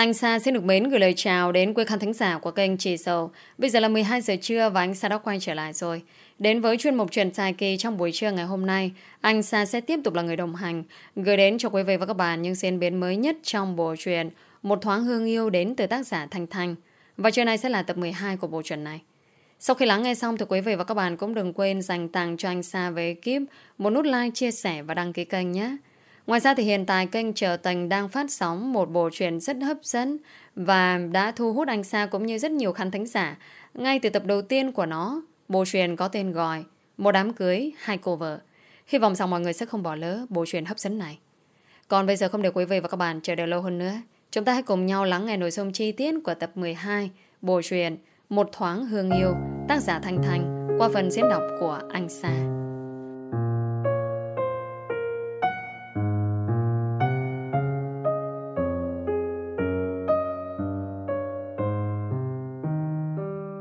Anh Sa xin được mến gửi lời chào đến quý khán thính giả của kênh Trì Sầu. Bây giờ là 12 giờ trưa và anh Sa đã quay trở lại rồi. Đến với chuyên mục truyền dài kỳ trong buổi trưa ngày hôm nay, anh Sa sẽ tiếp tục là người đồng hành, gửi đến cho quý vị và các bạn những diễn biến mới nhất trong bộ truyện Một thoáng hương yêu đến từ tác giả Thanh Thanh. Và trưa nay sẽ là tập 12 của bộ truyện này. Sau khi lắng nghe xong thì quý vị và các bạn cũng đừng quên dành tặng cho anh Sa với ekip một nút like, chia sẻ và đăng ký kênh nhé. Ngoài ra thì hiện tại kênh Trở Tình đang phát sóng một bộ truyện rất hấp dẫn và đã thu hút anh Sa cũng như rất nhiều khán thính giả. Ngay từ tập đầu tiên của nó, bộ truyện có tên gọi Một đám cưới, hai cô vợ. Hy vọng rằng mọi người sẽ không bỏ lỡ bộ truyện hấp dẫn này. Còn bây giờ không để quý vị và các bạn chờ đợi lâu hơn nữa. Chúng ta hãy cùng nhau lắng nghe nội dung chi tiết của tập 12 bộ truyện Một thoáng hương yêu tác giả Thanh Thanh qua phần diễn đọc của anh Sa.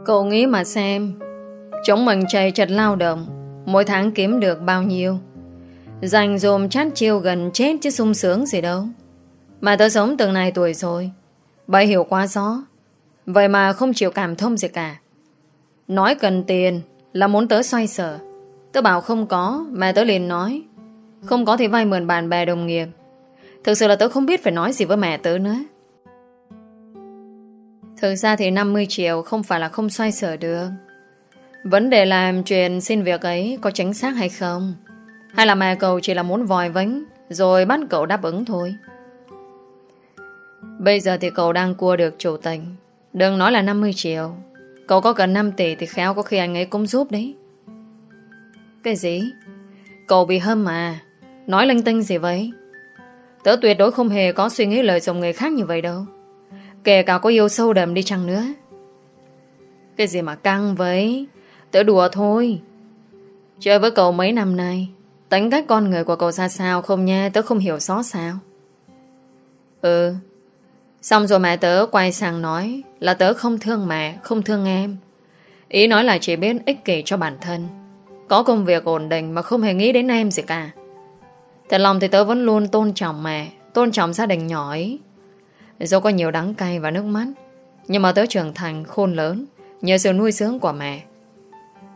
Cậu nghĩ mà xem. Chúng mình chạy chật lao động, Mỗi tháng kiếm được bao nhiêu? Dành dồm chát chiêu gần chết Chứ sung sướng gì đâu. Mà tớ sống từng này tuổi rồi, Bởi hiểu quá rõ, Vậy mà không chịu cảm thông gì cả. Nói cần tiền Là muốn tớ xoay sở. Tớ bảo không có Mẹ tớ liền nói, Không có thì vay mượn bạn bè đồng nghiệp. Thực sự là tớ không biết phải nói gì với mẹ tớ nữa. Thực ra thì 50 triệu không phải là không xoay sở được. Vấn đề làm chuyện xin việc ấy có chính xác hay không? Hay là mẹ cậu chỉ là muốn vòi vánh, rồi bắt cậu đáp ứng thôi? Bây giờ thì cậu đang cua được chủ tình. Đừng nói là 50 triệu. Cậu có cần 5 tỷ thì khéo có khi anh ấy cũng giúp đấy. Cái gì? Cậu bị hâm mà. Nói linh tinh gì vậy? Tớ tuyệt đối không hề có suy nghĩ lời dụng người khác như vậy đâu. Kể cả có yêu sâu đậm đi chăng nữa. Cái gì mà căng vậy? Tớ đùa thôi. Chơi với cậu mấy năm nay, Tính cách con người của cậu ra sao không nha Tớ không hiểu rõ sao. Ừ. Xong rồi mẹ tớ quay sang nói Là tớ không thương mẹ, Không thương em. Ý nói là chỉ biết ích kỷ cho bản thân. Có công việc ổn định Mà không hề nghĩ đến em gì cả. Thật lòng thì tớ vẫn luôn tôn trọng mẹ, Tôn trọng gia đình nhỏ ấy. Dẫu có nhiều đắng cay và nước mắt, Nhưng mà tớ trưởng thành khôn lớn, Nhờ sự nuôi dưỡng của mẹ.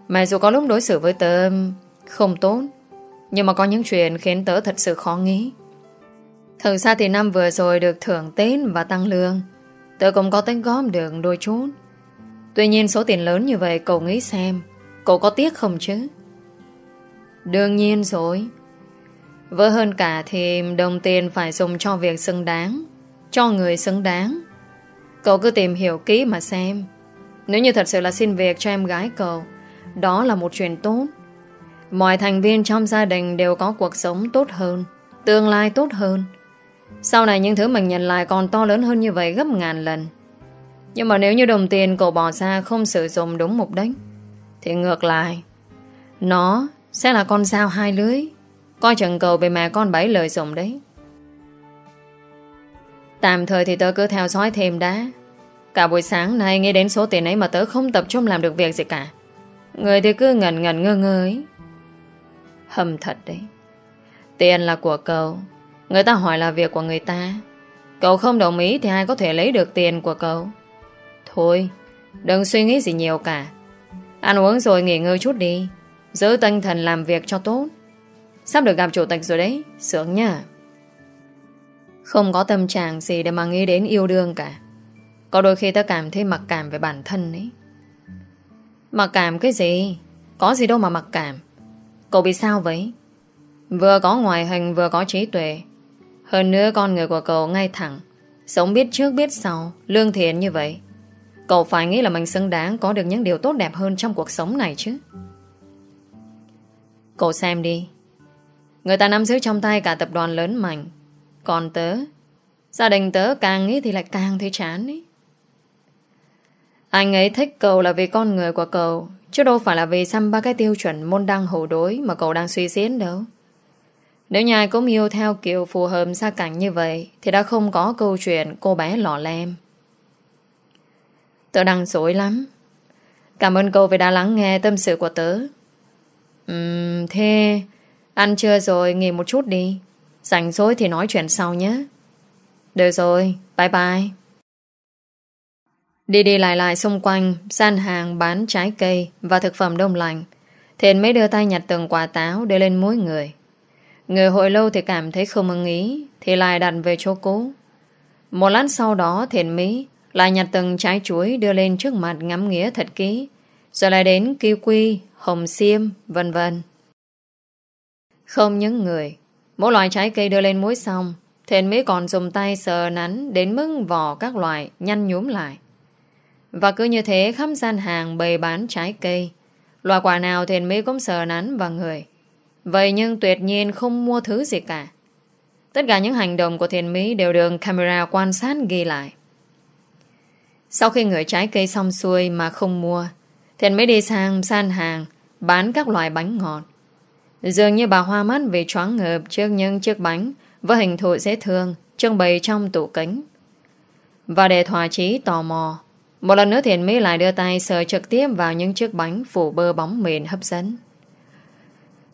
Mẹ dù có lúc đối xử với tớ Không tốt, Nhưng mà có những chuyện khiến tớ thật sự khó nghĩ. Thực ra thì năm vừa rồi Được thưởng Tết và tăng lương, Tớ cũng có tính góp được đôi chút. Tuy nhiên số tiền lớn như vậy Cậu nghĩ xem, Cậu có tiếc không chứ? Đương nhiên rồi. Với hơn cả thì đồng tiền phải dùng cho việc xứng đáng cho người xứng đáng. Cậu cứ tìm hiểu kỹ mà xem. Nếu như thật sự là xin việc cho em gái cậu, Đó là một chuyện tốt. Mọi thành viên trong gia đình Đều có cuộc sống tốt hơn, Tương lai tốt hơn. Sau này những thứ mình nhận lại còn to lớn hơn như vậy Gấp ngàn lần. Nhưng mà nếu như đồng tiền cậu bỏ ra Không sử dụng đúng mục đích, Thì ngược lại, Nó sẽ là con dao hai lưới. Coi chừng cậu bị mẹ con bẫy lời dụng đấy. Tạm thời thì tớ cứ theo dõi thêm đã. Cả buổi sáng nay nghe đến số tiền ấy Mà tớ không tập trung làm được việc gì cả. Người thì cứ ngẩn ngẩn ngơ ngơ ấy. Hầm thật đấy. Tiền là của cậu. Người ta hỏi là việc của người ta. Cậu không đồng ý thì ai có thể lấy được tiền của cậu? Thôi, Đừng suy nghĩ gì nhiều cả. Ăn uống rồi nghỉ ngơi chút đi. Giữ tinh thần làm việc cho tốt. Sắp được gặp chủ tịch rồi đấy, Sướng nha không có tâm trạng gì để mà nghĩ đến yêu đương cả. Có đôi khi ta cảm thấy mặc cảm về bản thân ấy. Mặc cảm cái gì? Có gì đâu mà mặc cảm. Cậu bị sao vậy? Vừa có ngoại hình, vừa có trí tuệ. Hơn nữa con người của cậu ngay thẳng. Sống biết trước, biết sau, Lương thiện như vậy. Cậu phải nghĩ là mình xứng đáng Có được những điều tốt đẹp hơn trong cuộc sống này chứ. Cậu xem đi. Người ta nắm giữ trong tay cả tập đoàn lớn mạnh còn tớ? Gia đình tớ càng nghĩ thì lại càng thấy chán ấy Anh ấy thích cậu là vì con người của cậu Chứ đâu phải là vì xăm ba cái tiêu chuẩn môn đăng hổ đối Mà cậu đang suy diễn đâu. Nếu nhà cũng yêu theo kiểu phù hợp xa cảnh như vậy Thì đã không có câu chuyện cô bé lọ lem. Tớ đang dối lắm. Cảm ơn cậu vì đã lắng nghe tâm sự của tớ. Ừm, thế Ăn trưa rồi nghỉ một chút đi. Rảnh rỗi thì nói chuyện sau nhé. Được rồi, bye bye. Đi đi lại lại xung quanh Gian hàng bán trái cây Và thực phẩm đông lạnh. Thiện mới đưa tay nhặt từng quả táo Đưa lên mỗi người. Người hội lâu thì cảm thấy không ưng ý Thì lại đặt về chỗ cũ. Một lát sau đó Thiện Mỹ lại nhặt từng trái chuối Đưa lên trước mặt ngắm nghía thật kỹ Rồi lại đến kiwi, hồng xiêm Vân vân. Không những người Mỗi loại trái cây đưa lên muối xong Thiện Mỹ còn dùng tay sờ nắn Đến mức vỏ các loại nhăn nhúm lại. Và cứ như thế, khắp gian hàng bày bán trái cây. Loại quả nào Thiện Mỹ cũng sờ nắn vào người Vậy nhưng tuyệt nhiên không mua thứ gì cả. Tất cả những hành động của Thiện Mỹ Đều được camera quan sát ghi lại. Sau khi ngửi trái cây xong xuôi Mà không mua Thiện Mỹ đi sang san hàng Bán các loại bánh ngọt. Dường như bà hoa mắt vì choáng ngợp trước những chiếc bánh với hình thù dễ thương trưng bày trong tủ kính. Và để thỏa chí tò mò, một lần nữa Thiện Mỹ lại đưa tay sờ trực tiếp vào những chiếc bánh phủ bơ bóng mịn hấp dẫn.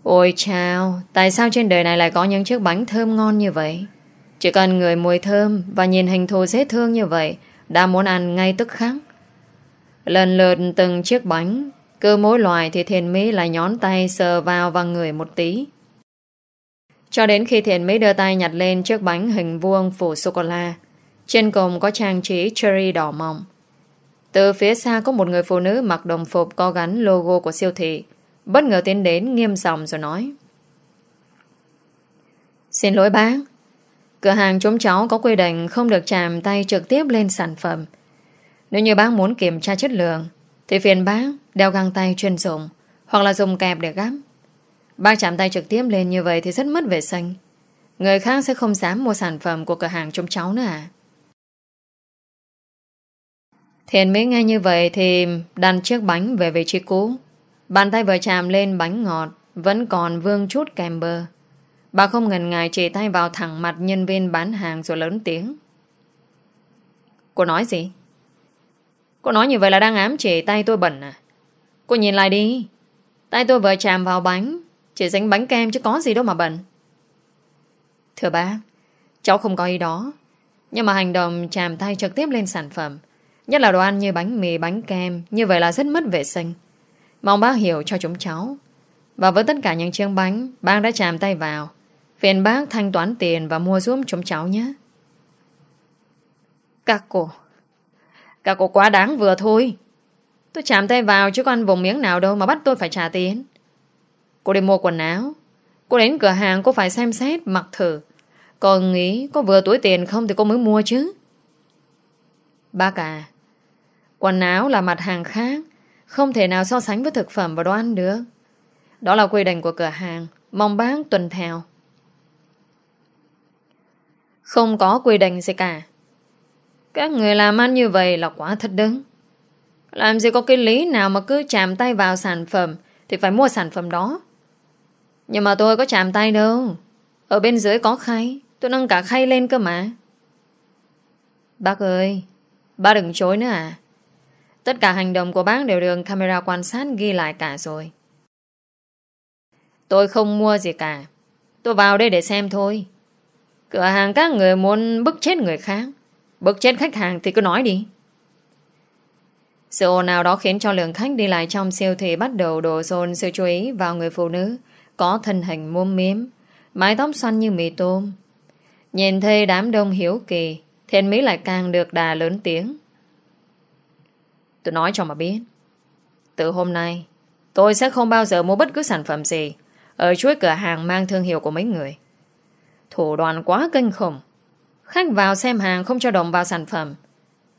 Ôi chào, tại sao trên đời này lại có những chiếc bánh thơm ngon như vậy? Chỉ cần người mùi thơm và nhìn hình thù dễ thương như vậy đã muốn ăn ngay tức khắc. Lần lượt từng chiếc bánh cứ mỗi loài thì thiền mỹ lại nhón tay sờ vào vào người một tí. Cho đến khi thiền mỹ đưa tay nhặt lên chiếc bánh hình vuông phủ sô-cô-la. Trên cùng có trang trí cherry đỏ mỏng. Từ phía xa có một người phụ nữ mặc đồng phục có gắn logo của siêu thị. Bất ngờ tiến đến nghiêm giọng rồi nói. Xin lỗi bác. Cửa hàng chúng cháu có quy định không được chạm tay trực tiếp lên sản phẩm. Nếu như bác muốn kiểm tra chất lượng thì phiền bác đeo găng tay chuyên dụng, hoặc là dùng kẹp để gắp. Bác chạm tay trực tiếp lên như vậy thì rất mất vệ sinh. Người khác sẽ không dám mua sản phẩm của cửa hàng chúng cháu nữa à? Thiện mới nghe như vậy thì đàn chiếc bánh về vị trí cũ. Bàn tay vừa chạm lên bánh ngọt, vẫn còn vương chút kèm bơ. Bà không ngần ngại chỉ tay vào thẳng mặt nhân viên bán hàng rồi lớn tiếng. Cô nói gì? Cô nói như vậy là đang ám chỉ tay tôi bẩn à? Cô nhìn lại đi. Tay tôi vừa chạm vào bánh. Chỉ dính bánh kem chứ có gì đâu mà bẩn. Thưa bác, cháu không có ý đó. Nhưng mà hành động chạm tay trực tiếp lên sản phẩm, nhất là đồ ăn như bánh mì, bánh kem, như vậy là rất mất vệ sinh. Mong bác hiểu cho chúng cháu. Và với tất cả những chiếc bánh, bác đã chạm tay vào. Phiền bác thanh toán tiền và mua giúp chúng cháu nhé. Các cô... Các cô quá đáng vừa thôi. Tôi chạm tay vào chứ có ăn vùng miếng nào đâu mà bắt tôi phải trả tiền. Cô đi mua quần áo. Cô đến cửa hàng cô phải xem xét, mặc thử. Còn nghĩ có vừa túi tiền không thì cô mới mua chứ. Bác à, quần áo là mặt hàng khác, không thể nào so sánh với thực phẩm và đồ ăn được. Đó là quy định của cửa hàng, mong bác tuần theo. Không có quy định gì cả. Các người làm ăn như vậy là quá thật đứng. Làm gì có cái lý nào mà cứ chạm tay vào sản phẩm thì phải mua sản phẩm đó. Nhưng mà tôi có chạm tay đâu. Ở bên dưới có khay. Tôi nâng cả khay lên cơ mà. Bác ơi, bác đừng chối nữa à. Tất cả hành động của bác đều được camera quan sát ghi lại cả rồi. Tôi không mua gì cả. Tôi vào đây để xem thôi. Cửa hàng các người muốn bức chết người khác bực chết khách hàng thì cứ nói đi. Sự ồn nào đó khiến cho lượng khách đi lại trong siêu thị bắt đầu đổ dồn sự chú ý vào người phụ nữ có thân hình muôn miếm, mái tóc xoăn như mì tôm. Nhìn thấy đám đông hiếu kỳ, thiên mỹ lại càng được đà lớn tiếng. Tôi nói cho mà biết. Từ hôm nay, tôi sẽ không bao giờ mua bất cứ sản phẩm gì ở chuỗi cửa hàng mang thương hiệu của mấy người. Thủ đoàn quá kinh khủng. Khách vào xem hàng không cho đồng vào sản phẩm.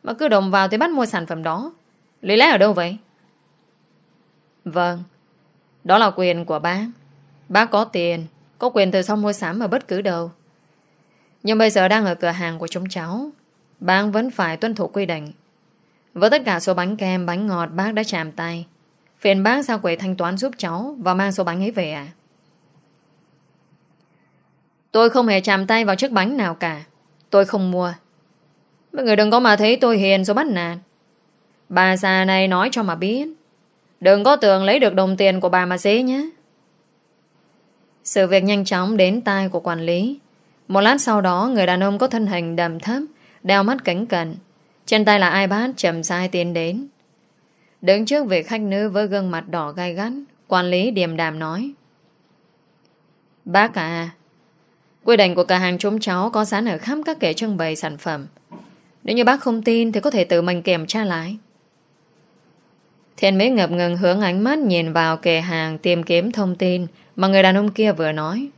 Mà cứ đồng vào thì bắt mua sản phẩm đó. Lý lẽ ở đâu vậy? Vâng, đó là quyền của bác. Bác có tiền, có quyền từ sau mua sắm ở bất cứ đâu. Nhưng bây giờ đang ở cửa hàng của chúng cháu. Bác vẫn phải tuân thủ quy định. Với tất cả số bánh kem, bánh ngọt bác đã chạm tay. Phiền bác sao quầy thanh toán giúp cháu và mang số bánh ấy về à? Tôi không hề chạm tay vào chiếc bánh nào cả. Tôi không mua. Mọi người đừng có mà thấy tôi hiền rồi bắt nạt. Bà già này nói cho mà biết. Đừng có tưởng lấy được đồng tiền của bà mà dễ nhé. Sự việc nhanh chóng đến tai của quản lý. Một lát sau đó, người đàn ông có thân hình đầm thấp, đeo mắt cánh cẩn Trên tay là iPad chậm sai tiến đến. Đứng trước vị khách nữ với gương mặt đỏ gai gắt, quản lý điềm đàm nói. Bác à, quy định của cửa hàng chúng cháu có sẵn ở khắp các kệ trưng bày sản phẩm. Nếu như bác không tin thì có thể tự mình kiểm tra lại. Thiện mỹ ngập ngừng hướng ánh mắt nhìn vào kệ hàng tìm kiếm thông tin mà người đàn ông kia vừa nói.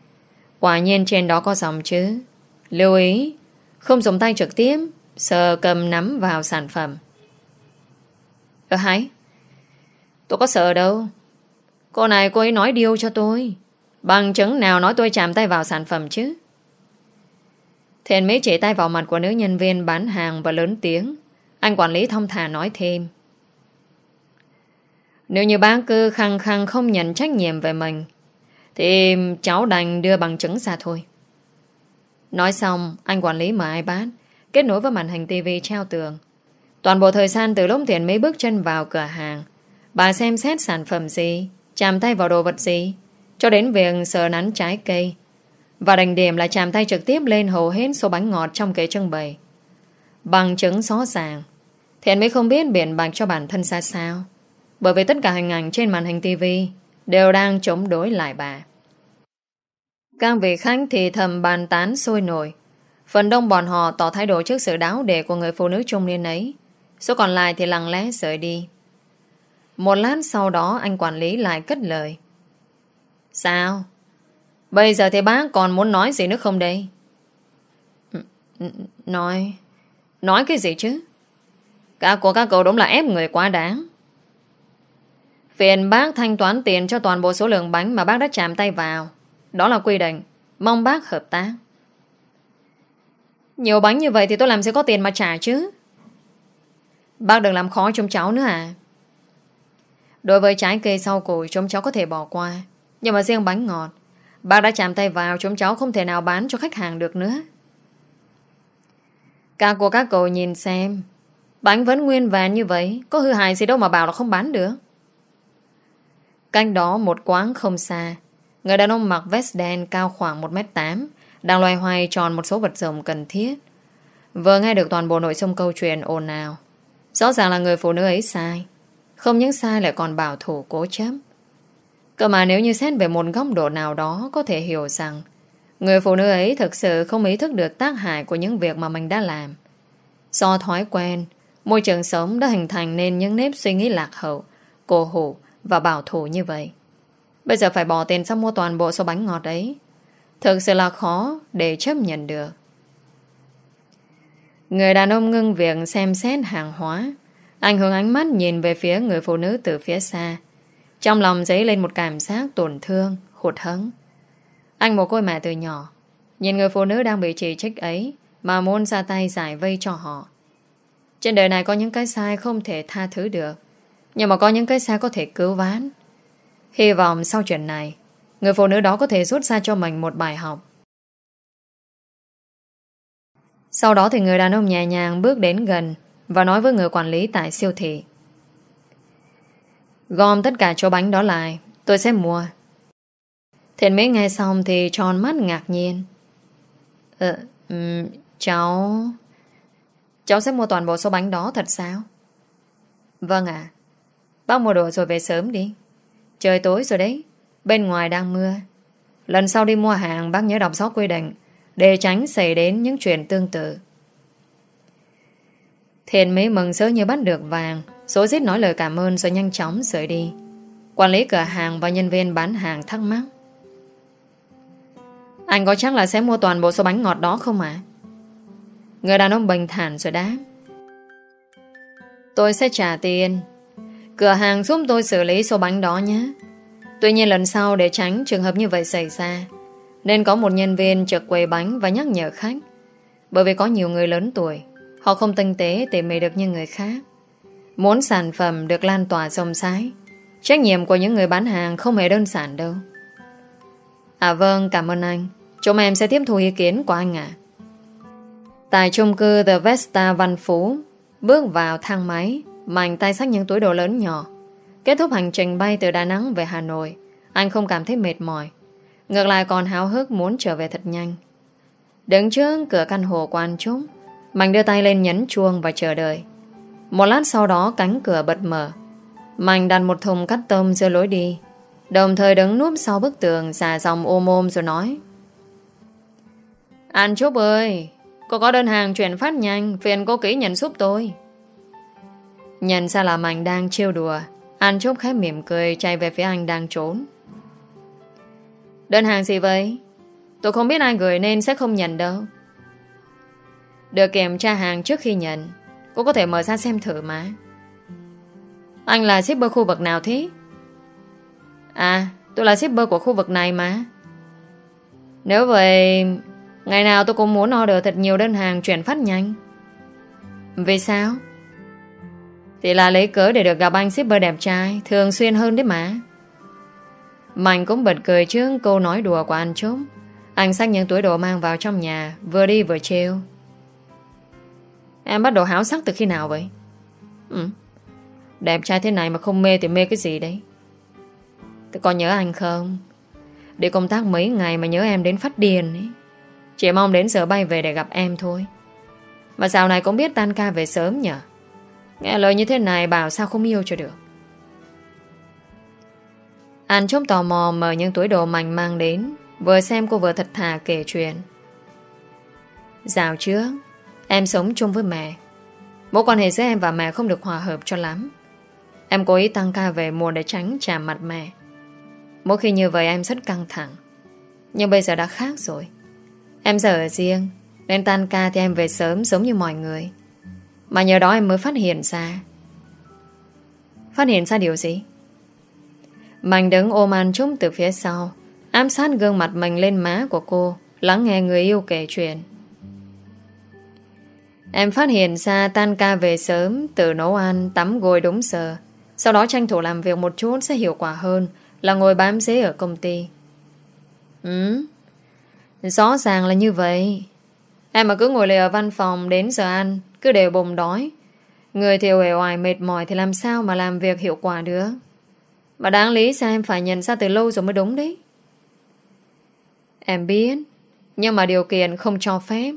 Quả nhiên trên đó có dòng chứ. Lưu ý, không dùng tay trực tiếp, sờ cầm nắm vào sản phẩm. Ờ hãy, tôi có sợ đâu. Cô này cô ấy nói điều cho tôi. Bằng chứng nào nói tôi chạm tay vào sản phẩm chứ? Thiện Mỹ chỉ tay vào mặt của nữ nhân viên bán hàng và lớn tiếng. Anh quản lý thông thả nói thêm. Nếu như bác cứ khăng khăng không nhận trách nhiệm về mình, thì cháu đành đưa bằng chứng ra thôi. Nói xong, anh quản lý mở iPad, kết nối với màn hình TV treo tường. Toàn bộ thời gian từ lúc Thiện Mỹ bước chân vào cửa hàng, bà xem xét sản phẩm gì, chạm tay vào đồ vật gì, cho đến việc sờ nắn trái cây, và đành điểm là chạm tay trực tiếp lên hầu hết số bánh ngọt trong kế trưng bày. Bằng chứng rõ ràng, Thiện mới không biết biện bạc cho bản thân ra sao. Bởi vì tất cả hình ảnh trên màn hình tivi đều đang chống đối lại bà. Các vị khách thì thầm bàn tán sôi nổi. Phần đông bọn họ tỏ thái độ trước sự đáo đề của người phụ nữ trung niên ấy. Số còn lại thì lặng lẽ rời đi. Một lát sau đó anh quản lý lại cất lời. Sao? Bây giờ thì bác còn muốn nói gì nữa không đây? Nói... Nói cái gì chứ? Cả của các cậu đúng là ép người quá đáng. Phiền bác thanh toán tiền cho toàn bộ số lượng bánh mà bác đã chạm tay vào. Đó là quy định. Mong bác hợp tác. Nhiều bánh như vậy thì tôi làm sẽ có tiền mà trả chứ. Bác đừng làm khó chúng cháu nữa à. Đối với trái cây sau củi chúng cháu có thể bỏ qua. Nhưng mà riêng bánh ngọt, Bác đã chạm tay vào, chúng cháu không thể nào bán cho khách hàng được nữa. Cả của các cậu nhìn xem, Bánh vẫn nguyên vẹn như vậy, Có hư hại gì đâu mà bảo là không bán được. Canh đó một quán không xa, Người đàn ông mặc vest đen cao khoảng 1m8 Đang loay hoay tròn một số vật dụng cần thiết. Vừa nghe được toàn bộ nội dung câu chuyện ồn ào, Rõ ràng là người phụ nữ ấy sai. Không những sai, lại còn bảo thủ cố chấp. Cơ mà nếu như xét về một góc độ nào đó, Có thể hiểu rằng Người phụ nữ ấy thực sự không ý thức được tác hại Của những việc mà mình đã làm. Do thói quen, Môi trường sống đã hình thành nên những nếp suy nghĩ lạc hậu, cổ hủ và bảo thủ như vậy. Bây giờ phải bỏ tiền ra mua toàn bộ số bánh ngọt ấy. Thực sự là khó Để chấp nhận được. Người đàn ông ngưng việc xem xét hàng hóa Anh hướng ánh mắt nhìn về phía người phụ nữ từ phía xa trong lòng dấy lên một cảm giác tổn thương, hụt hẫng. Anh một côi mẹ từ nhỏ, nhìn người phụ nữ đang bị chỉ trích ấy mà muốn ra tay giải vây cho họ. Trên đời này có những cái sai không thể tha thứ được, nhưng mà có những cái sai có thể cứu ván. Hy vọng sau chuyện này, người phụ nữ đó có thể rút ra cho mình một bài học. Sau đó thì người đàn ông nhẹ nhàng bước đến gần và nói với người quản lý tại siêu thị. Gom tất cả chỗ bánh đó lại. Tôi sẽ mua. Thiện mấy nghe xong thì tròn mắt ngạc nhiên. Ờ um, Cháu Cháu sẽ mua toàn bộ số bánh đó thật sao? Vâng ạ. Bác mua đồ rồi về sớm đi. Trời tối rồi đấy. Bên ngoài đang mưa. Lần sau đi mua hàng bác nhớ đọc rõ quy định Để tránh xảy đến những chuyện tương tự. Thiện mấy mừng sớ như bắt được vàng. Số giết nói lời cảm ơn rồi nhanh chóng rời đi. Quản lý cửa hàng và nhân viên bán hàng thắc mắc. Anh có chắc là sẽ mua toàn bộ số bánh ngọt đó không ạ? Người đàn ông bình thản rồi đáp. Tôi sẽ trả tiền. Cửa hàng giúp tôi xử lý số bánh đó nhé. Tuy nhiên lần sau để tránh trường hợp như vậy xảy ra, Nên có một nhân viên trực quầy bánh và nhắc nhở khách. Bởi vì có nhiều người lớn tuổi, Họ không tinh tế tỉ mỉ được như người khác. Muốn sản phẩm được lan tỏa rộng rãi, Trách nhiệm của những người bán hàng không hề đơn giản đâu. À vâng cảm ơn anh. Chúng em sẽ tiếp thu ý kiến của anh ạ. Tại chung cư The Vesta Văn Phú, Bước vào thang máy Mạnh tay sách những túi đồ lớn nhỏ, Kết thúc hành trình bay từ Đà Nẵng về Hà Nội, Anh không cảm thấy mệt mỏi. Ngược lại còn háo hức muốn trở về thật nhanh. Đứng trước cửa căn hộ của anh Trúc, Mạnh đưa tay lên nhấn chuông và chờ đợi. Một lát sau đó cánh cửa bật mở. Mạnh đặt một thùng cắt tôm giữa lối đi. Đồng thời đứng núp sau bức tường xà dòng ôm ôm rồi nói. Anh Trúc ơi, cô có đơn hàng chuyển phát nhanh, phiền cô kỹ nhận giúp tôi. Nhận ra là Mạnh đang trêu đùa, anh Trúc khép mỉm cười chạy về phía anh đang trốn. Đơn hàng gì vậy? Tôi không biết ai gửi nên sẽ không nhận đâu. Được kiểm tra hàng trước khi nhận Cô có thể mở ra xem thử mà. Anh là shipper khu vực nào thế? À tôi là shipper của khu vực này mà. Nếu vậy, Ngày nào tôi cũng muốn order thật nhiều đơn hàng chuyển phát nhanh. Vì sao? Thì là lấy cớ để được gặp anh shipper đẹp trai, Thường xuyên hơn đấy mà. Mạnh cũng bật cười trước câu nói đùa của anh chúng Anh xách những túi đồ mang vào trong nhà, Vừa đi vừa trêu. Em bắt đầu háo sắc từ khi nào vậy? Ừ. Đẹp trai thế này mà không mê thì mê cái gì đấy? Tôi còn nhớ anh không? Đi công tác mấy ngày mà nhớ em đến phát điên ấy. Chỉ mong đến giờ bay về để gặp em thôi. Mà dạo này cũng biết tan ca về sớm nhở? Nghe lời như thế này bảo sao không yêu cho được. Anh chốc tò mò mở những túi đồ mảnh mang đến, Vừa xem cô vừa thật thà kể chuyện Dạo trước Em sống chung với mẹ. Mối quan hệ giữa em và mẹ không được hòa hợp cho lắm. Em cố ý tăng ca về mùa để tránh chạm mặt mẹ. Mỗi khi như vậy em rất căng thẳng. Nhưng bây giờ đã khác rồi. Em giờ ở riêng, Nên tan ca thì em về sớm giống như mọi người. Mà nhờ đó em mới phát hiện ra. Phát hiện ra điều gì? Mạnh đứng ôm anh trúng từ phía sau, Ám sát gương mặt mình lên má của cô, Lắng nghe người yêu kể chuyện. Em phát hiện ra tan ca về sớm tự nấu ăn, tắm gội đúng giờ. Sau đó tranh thủ làm việc một chút Sẽ hiệu quả hơn Là ngồi bám dế ở công ty. Ừ Rõ ràng là như vậy. Em mà cứ ngồi lì ở văn phòng Đến giờ ăn Cứ đều bồm đói. Người thì uể oải mệt mỏi Thì làm sao mà làm việc hiệu quả được? Mà đáng lý sao em phải nhận ra từ lâu rồi mới đúng đấy. Em biết Nhưng mà điều kiện không cho phép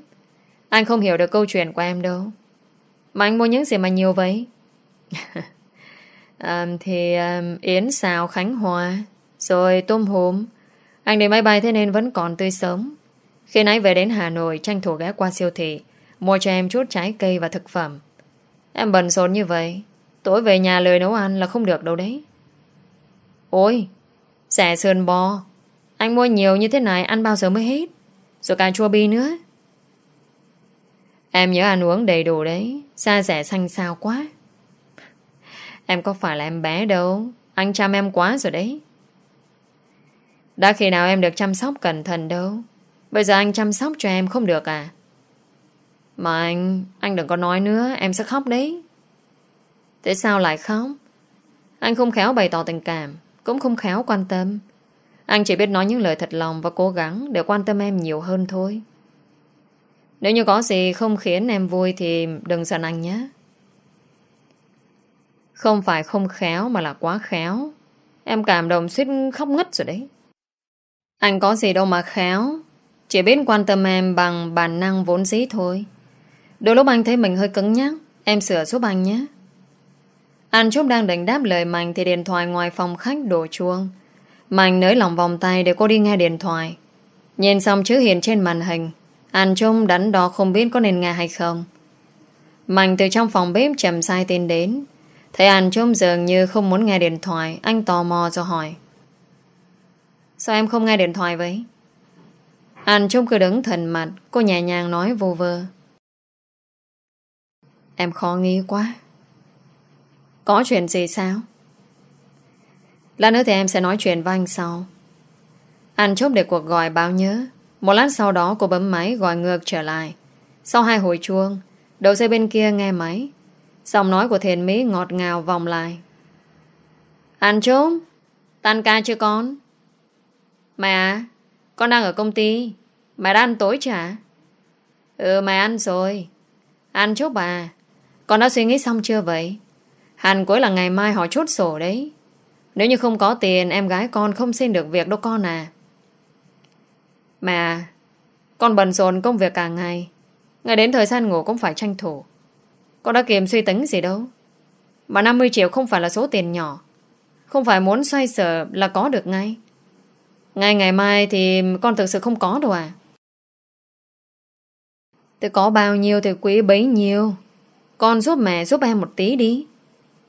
anh không hiểu được câu chuyện của em đâu. Mà anh mua những gì mà nhiều vậy? À, Thì um, Yến xào Khánh Hòa Rồi tôm hùm. Anh đi máy bay thế nên vẫn còn tươi sớm Khi nãy về đến Hà Nội Tranh thủ ghé qua siêu thị Mua cho em chút trái cây và thực phẩm. Em bận rộn như vậy Tối về nhà lời nấu ăn là không được đâu đấy. Ôi Rẻ sườn bò. Anh mua nhiều như thế này ăn bao giờ mới hết? Rồi cà chua bi nữa. Em nhớ ăn uống đầy đủ đấy. Xa rẻ xanh xao quá. Em có phải là em bé đâu. Anh chăm em quá rồi đấy. Đã khi nào em được chăm sóc cẩn thận đâu? Bây giờ anh chăm sóc cho em không được à? Mà anh Anh đừng có nói nữa, Em sẽ khóc đấy. Thế sao lại khóc? Anh không khéo bày tỏ tình cảm, Cũng không khéo quan tâm. Anh chỉ biết nói những lời thật lòng và cố gắng Để quan tâm em nhiều hơn thôi nếu như có gì không khiến em vui Thì đừng giận anh nhé. Không phải không khéo Mà là quá khéo. Em cảm động suýt khóc ngất rồi đấy. Anh có gì đâu mà khéo. Chỉ biết quan tâm em Bằng bản năng vốn dĩ thôi. Đôi lúc anh thấy mình hơi cứng nhắc, Em sửa giúp anh nhé. Anh Trúc đang định đáp lời Mạnh Thì điện thoại ngoài phòng khách đổ chuông. Mạnh nới lòng vòng tay để cô đi nghe điện thoại. Nhìn xong chữ hiện trên màn hình anh Trung đắn đo không biết có nên nghe hay không. Mạnh từ trong phòng bếp chậm sai tên đến. Thấy anh Trung dường như không muốn nghe điện thoại, anh tò mò cho hỏi. Sao em không nghe điện thoại vậy? Anh Trung cứ đứng thần mặt, cô nhẹ nhàng nói vô vơ. Em khó nghĩ quá. Có chuyện gì sao? Lát nữa thì em sẽ nói chuyện với anh sau. Anh chốt để cuộc gọi báo nhớ một lát sau đó cô bấm máy gọi ngược trở lại. Sau hai hồi chuông, đầu dây bên kia nghe máy. Giọng nói của thiền mỹ ngọt ngào vòng lại. Anh chốm tan ca chưa con? Mẹ à, con đang ở công ty. Mẹ đã ăn tối chả? Ừ, mẹ ăn rồi. Ăn chốt bà. Con đã suy nghĩ xong chưa vậy? Hàn cuối là ngày mai họ chốt sổ đấy. Nếu như không có tiền, em gái con không xin được việc đâu con à. Mà Con bận rộn công việc cả ngày. Ngày đến thời gian ngủ cũng phải tranh thủ. Con đã kiềm suy tính gì đâu. Mà 50 triệu không phải là số tiền nhỏ. Không phải muốn xoay sở là có được ngay. Ngay ngày mai thì con thực sự không có đâu à. Tôi có bao nhiêu thì quý bấy nhiêu. Con giúp mẹ giúp em một tí đi.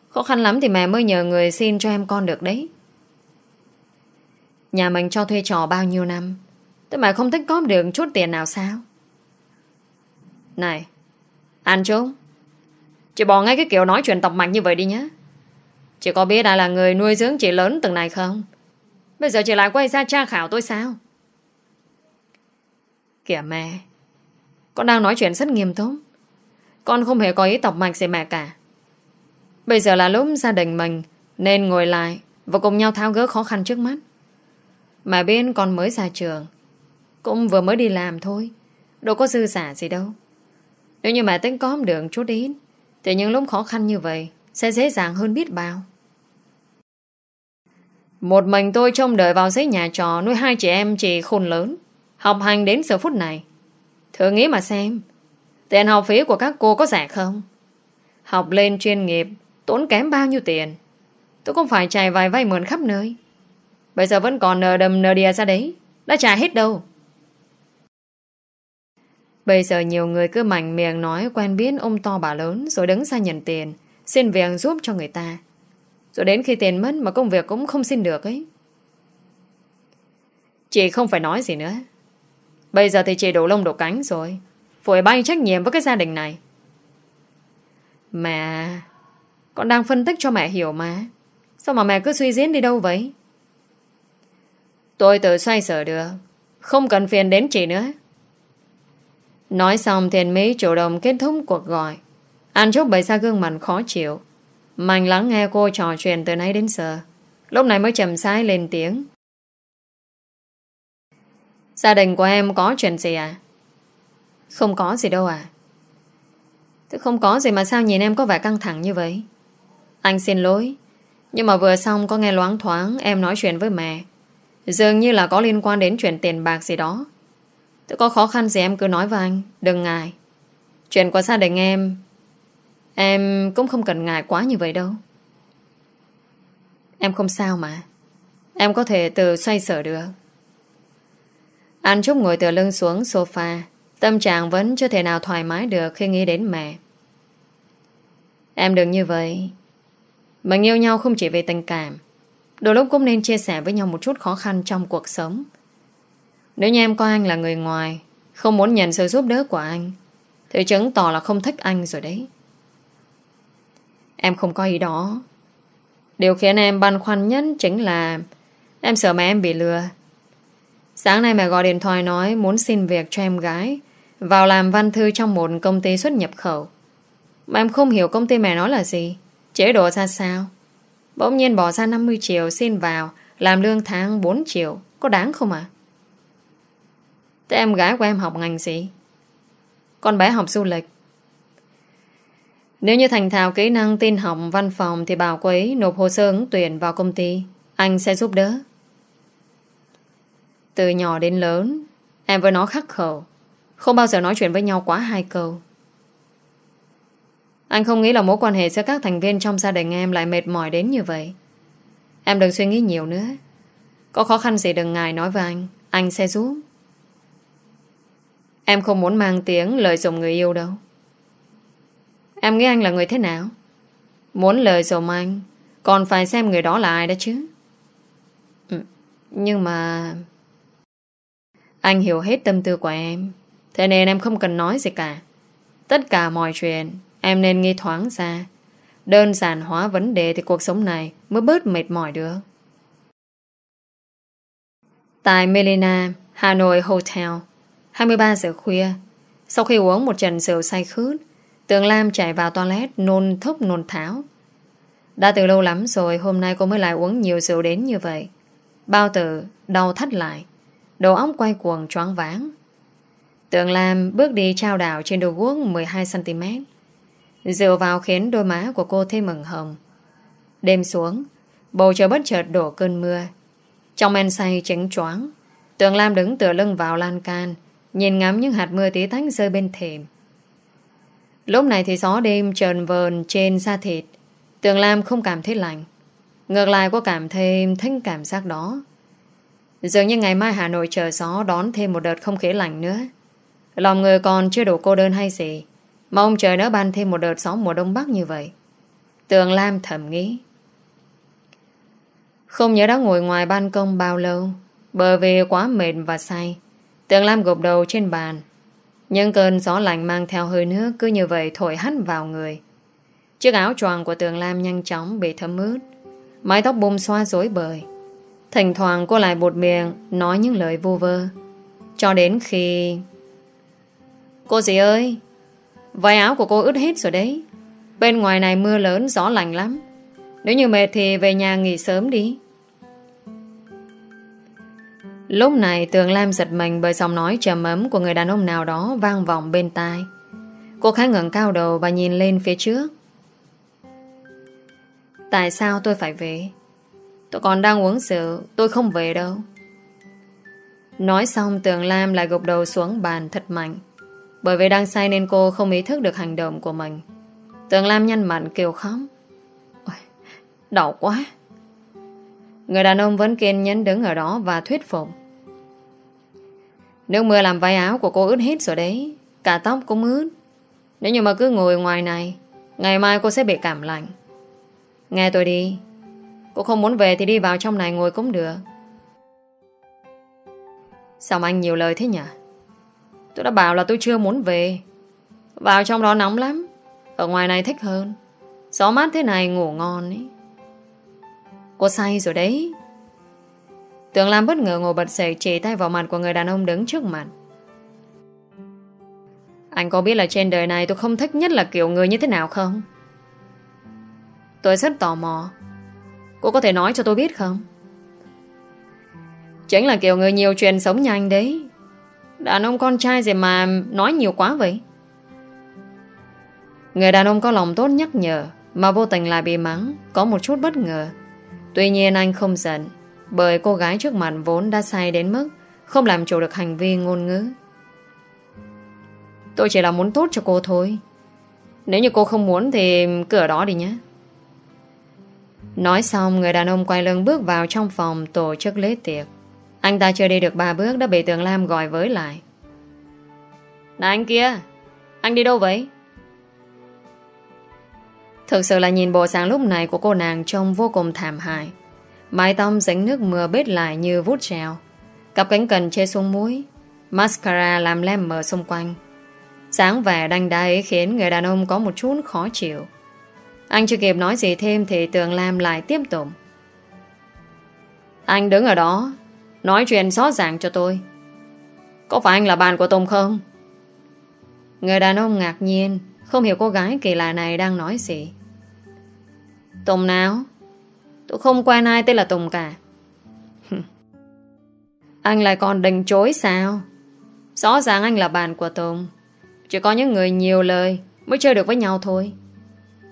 Khó khăn lắm thì mẹ mới nhờ người xin cho em con được đấy. Nhà mình cho thuê trò bao nhiêu năm? Thế mà không thích có được chút tiền nào sao? Này Anh chú Chị bỏ ngay cái kiểu nói chuyện tọc mạch như vậy đi nhé. Chị có biết ai là người nuôi dưỡng chị lớn từng này không? Bây giờ chị lại quay ra tra khảo tôi sao? Kìa mẹ, Con đang nói chuyện rất nghiêm túc. Con không hề có ý tọc mạch gì mẹ cả. Bây giờ là lúc gia đình mình Nên ngồi lại Và cùng nhau tháo gỡ khó khăn trước mắt. Mà bên con mới ra trường cũng vừa mới đi làm thôi. Đâu có dư giả gì đâu. Nếu như mà tính có đường chút ít, Thì những lúc khó khăn như vậy Sẽ dễ dàng hơn biết bao. Một mình tôi trông đợi vào giấy nhà trò Nuôi hai chị em chị khôn lớn, Học hành đến giờ phút này. Thử nghĩ mà xem, Tiền học phí của các cô có rẻ không? Học lên chuyên nghiệp, Tốn kém bao nhiêu tiền? Tôi không phải chạy vài vay mượn khắp nơi. Bây giờ vẫn còn nợ đầm nợ đìa ra đấy, Đã trả hết đâu? Bây giờ nhiều người cứ mạnh miệng nói quen biết ông to bà lớn rồi đứng ra nhận tiền, xin việc giúp cho người ta. Rồi đến khi tiền mất mà công việc cũng không xin được ấy. Chị không phải nói gì nữa. Bây giờ thì chị đổ lông đổ cánh rồi. Phải bay trách nhiệm với cái gia đình này. Mẹ... Con đang phân tích cho mẹ hiểu mà. Sao mà mẹ cứ suy diễn đi đâu vậy? Tôi tự xoay sở được. Không cần phiền đến chị nữa. Nói xong thì Mỹ chủ động kết thúc cuộc gọi. Anh Trúc bày ra gương mặt khó chịu. Mạnh lắng nghe cô trò chuyện từ nãy đến giờ. Lúc này mới chầm sai lên tiếng. Gia đình của em có chuyện gì à? Không có gì đâu à? Thế không có gì mà sao nhìn em có vẻ căng thẳng như vậy? Anh xin lỗi. Nhưng mà vừa xong có nghe loáng thoáng em nói chuyện với mẹ. Dường như là có liên quan đến chuyện tiền bạc gì đó. Tôi có khó khăn gì em cứ nói với anh, Đừng ngại. Chuyện của gia đình em Em cũng không cần ngại quá như vậy đâu. Em không sao mà. Em có thể tự xoay sở được. Anh Trúc ngồi từ lưng xuống sofa, Tâm trạng vẫn chưa thể nào thoải mái được Khi nghĩ đến mẹ. Em đừng như vậy. Mình yêu nhau không chỉ về tình cảm, Đôi lúc cũng nên chia sẻ với nhau một chút khó khăn trong cuộc sống nếu như em coi anh là người ngoài, Không muốn nhận sự giúp đỡ của anh, Thì chứng tỏ là không thích anh rồi đấy. Em không có ý đó. Điều khiến em băn khoăn nhất Chính là Em sợ mẹ em bị lừa. Sáng nay mẹ gọi điện thoại nói Muốn xin việc cho em gái Vào làm văn thư trong một công ty xuất nhập khẩu. Mà em không hiểu công ty mẹ nói là gì, Chế độ ra sao. Bỗng nhiên bỏ ra 50 triệu xin vào, Làm lương tháng 4 triệu, Có đáng không ạ? à? Thế em gái của em học ngành gì? Con bé học du lịch. Nếu như thành thạo kỹ năng tin học văn phòng thì bảo cô ấy nộp hồ sơ ứng tuyển vào công ty. Anh sẽ giúp đỡ. Từ nhỏ đến lớn, em với nó khắc khẩu. Không bao giờ nói chuyện với nhau quá hai câu. Anh không nghĩ là mối quan hệ giữa các thành viên trong gia đình em lại mệt mỏi đến như vậy. Em đừng suy nghĩ nhiều nữa. Có khó khăn gì đừng ngại nói với anh. Anh sẽ giúp. Em không muốn mang tiếng lợi dụng người yêu đâu. Em nghĩ anh là người thế nào? Muốn lợi dụng anh, còn phải xem người đó là ai đó chứ. Ừ, nhưng mà... Anh hiểu hết tâm tư của em, thế nên em không cần nói gì cả. Tất cả mọi chuyện, em nên nghi thoáng ra. Đơn giản hóa vấn đề thì cuộc sống này mới bớt mệt mỏi được. Tại Melina, Hanoi Hotel, 23 giờ khuya. Sau khi uống một trận rượu say khướt, Tường Lam chạy vào toilet Nôn thốc nôn tháo. Đã từ lâu lắm rồi, Hôm nay cô mới lại uống nhiều rượu đến như vậy. Bao tử đau thắt lại, Đầu óc quay cuồng choáng váng. Tường Lam bước đi trao đảo Trên đầu guốc 12cm Rượu vào khiến đôi má của cô thêm mừng hồng. Đêm xuống, Bầu trời bất chợt đổ cơn mưa. Trong men say chánh choáng, Tường Lam đứng tựa lưng vào lan can Nhìn ngắm những hạt mưa tí tách rơi bên thềm Lúc này thì gió đêm trờn vờn trên da thịt. Tường Lam không cảm thấy lạnh. Ngược lại cô cảm thêm thích cảm giác đó. Dường như ngày mai Hà Nội chờ gió đón thêm một đợt không khí lạnh nữa. Lòng người còn chưa đủ cô đơn hay gì. Mong trời nỡ ban thêm một đợt gió mùa đông bắc như vậy. Tường Lam thầm nghĩ. Không nhớ đã ngồi ngoài ban công bao lâu. Bởi vì quá mệt và say. Tường Lam gục đầu trên bàn. những cơn gió lạnh mang theo hơi nước cứ như vậy thổi hắt vào người. Chiếc áo choàng của Tường Lam nhanh chóng bị thấm ướt. Mái tóc bông xoa rối bời. Thỉnh thoảng cô lại bột miệng nói những lời vô vơ. Cho đến khi... Cô gì ơi, váy áo của cô ướt hết rồi đấy. Bên ngoài này mưa lớn, gió lạnh lắm. Nếu như mệt thì về nhà nghỉ sớm đi. Lúc này Tường Lam giật mình bởi giọng nói trầm ấm của người đàn ông nào đó vang vọng bên tai. Cô khá ngẩng cao đầu và nhìn lên phía trước. Tại sao tôi phải về? Tôi còn đang uống rượu, tôi không về đâu. Nói xong Tường Lam lại gục đầu xuống bàn thật mạnh. Bởi vì đang say nên cô không ý thức được hành động của mình. Tường Lam nhăn mặt kêu khóc. Ôi, đau quá. Người đàn ông vẫn kiên nhẫn đứng ở đó và thuyết phục. Nước mưa làm váy áo của cô ướt hết rồi đấy. Cả tóc cũng ướt. Nếu như mà cứ ngồi ngoài này, ngày mai cô sẽ bị cảm lạnh. Nghe tôi đi. Cô không muốn về thì đi vào trong này ngồi cũng được. Sao anh nhiều lời thế nhỉ? Tôi đã bảo là tôi chưa muốn về. Vào trong đó nóng lắm. Ở ngoài này thích hơn. Gió mát thế này ngủ ngon ấy. Cô say rồi đấy Tường Lam bất ngờ ngồi bật dậy, Chỉ tay vào mặt của người đàn ông đứng trước mặt Anh có biết là trên đời này tôi không thích nhất là kiểu người như thế nào không? Tôi rất tò mò Cô có thể nói cho tôi biết không? Chính là kiểu người nhiều chuyện sống nhanh đấy Đàn ông con trai gì mà nói nhiều quá vậy? Người đàn ông có lòng tốt nhắc nhở, Mà vô tình lại bị mắng, Có một chút bất ngờ Tuy nhiên anh không giận bởi cô gái trước mặt vốn đã say đến mức Không làm chủ được hành vi ngôn ngữ. Tôi chỉ là muốn tốt cho cô thôi. Nếu như cô không muốn Thì cửa đó đi nhé. Nói xong, Người đàn ông quay lưng bước vào trong phòng Tổ chức lễ tiệc. Anh ta chưa đi được ba bước Đã bị Tường Lam gọi với lại. Này anh kia, Anh đi đâu vậy? Thực sự là nhìn bộ sáng lúc này của cô nàng trông vô cùng thảm hại. Mái tóc dính nước mưa bết lại như vút treo. Cặp cánh cần che xuống mũi. Mascara làm lem mờ xung quanh. Sáng vẻ đanh đá ấy khiến người đàn ông có một chút khó chịu. Anh chưa kịp nói gì thêm thì Tường Lam lại tiếp tục. Anh đứng ở đó, nói chuyện rõ ràng cho tôi. Có phải anh là bạn của Tùng không? Người đàn ông ngạc nhiên, không hiểu cô gái kỳ lạ này đang nói gì. Tùng nào? Tôi không quen ai tên là Tùng cả. anh lại còn đành chối sao? Rõ ràng anh là bạn của Tùng. Chỉ có những người nhiều lời mới chơi được với nhau thôi.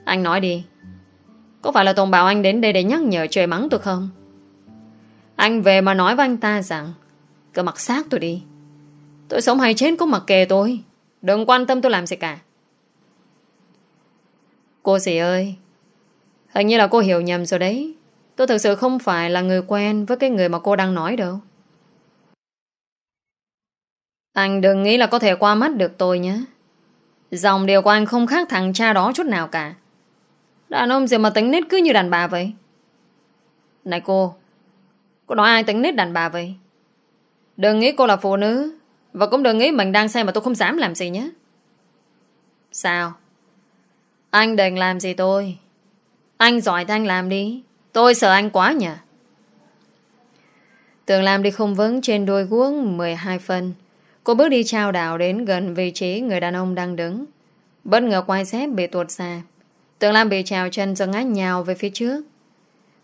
Anh nói đi. Có phải là Tùng bảo anh đến đây để nhắc nhở trời mắng tôi không? Anh về mà nói với anh ta rằng, Cứ mặc xác tôi đi Tôi sống hay chết cũng mặc kệ tôi Đừng quan tâm tôi làm gì cả Cô dì ơi, Hình như là cô hiểu nhầm rồi đấy Tôi thực sự không phải là người quen Với cái người mà cô đang nói đâu. Anh đừng nghĩ là có thể qua mắt được tôi nhé. Dòng điều của anh không khác thằng cha đó chút nào cả. Đàn ông gì mà tính nết cứ như đàn bà vậy? Này cô Cô nói ai tính nết đàn bà vậy? Đừng nghĩ cô là phụ nữ, Và cũng đừng nghĩ mình đang xem mà tôi không dám làm gì nhé. Sao? Anh đừng làm gì tôi? Anh giỏi thì anh làm đi. Tôi sợ anh quá nhỉ? Tường Lam đi không vững trên đôi guốc 12 phân. Cô bước đi trao đảo đến gần vị trí người đàn ông đang đứng. Bất ngờ quay xếp bị tuột xa Tường Lam bị trào chân do ngã nhào về phía trước.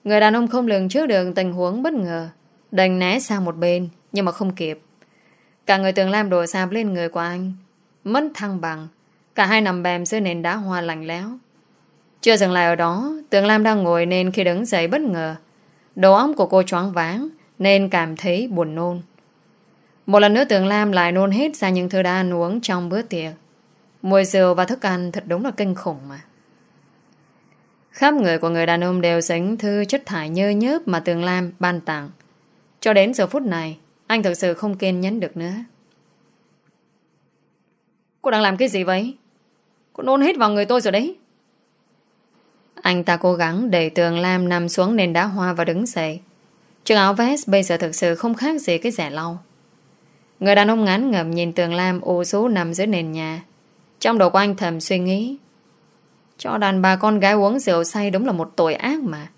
Người đàn ông không lường trước được tình huống bất ngờ, Đành né sang một bên, Nhưng mà không kịp. Cả người Tường Lam đổ sạp lên người của anh, Mất thăng bằng. Cả hai nằm bèm dưới nền đá hoa lạnh lẽo chưa dừng lại ở đó, Tường Lam đang ngồi nên khi đứng dậy bất ngờ. Đầu óc của cô choáng váng nên cảm thấy buồn nôn. Một lần nữa Tường Lam lại nôn hết ra những thứ đã ăn uống trong bữa tiệc. Mùi rượu và thức ăn thật đúng là kinh khủng mà. Khắp người của người đàn ông đều dính thư chất thải nhơ nhớp mà Tường Lam ban tặng. Cho đến giờ phút này, anh thực sự không kiên nhẫn được nữa. Cô đang làm cái gì vậy? Cô nôn hết vào người tôi rồi đấy. Anh ta cố gắng đẩy Tường Lam nằm xuống nền đá hoa và đứng dậy. Chiếc áo vest bây giờ thực sự không khác gì cái rẻ lau. Người đàn ông ngán ngẩm nhìn Tường Lam ô số nằm dưới nền nhà. Trong đầu của anh thầm suy nghĩ, cho đàn bà con gái uống rượu say đúng là một tội ác mà.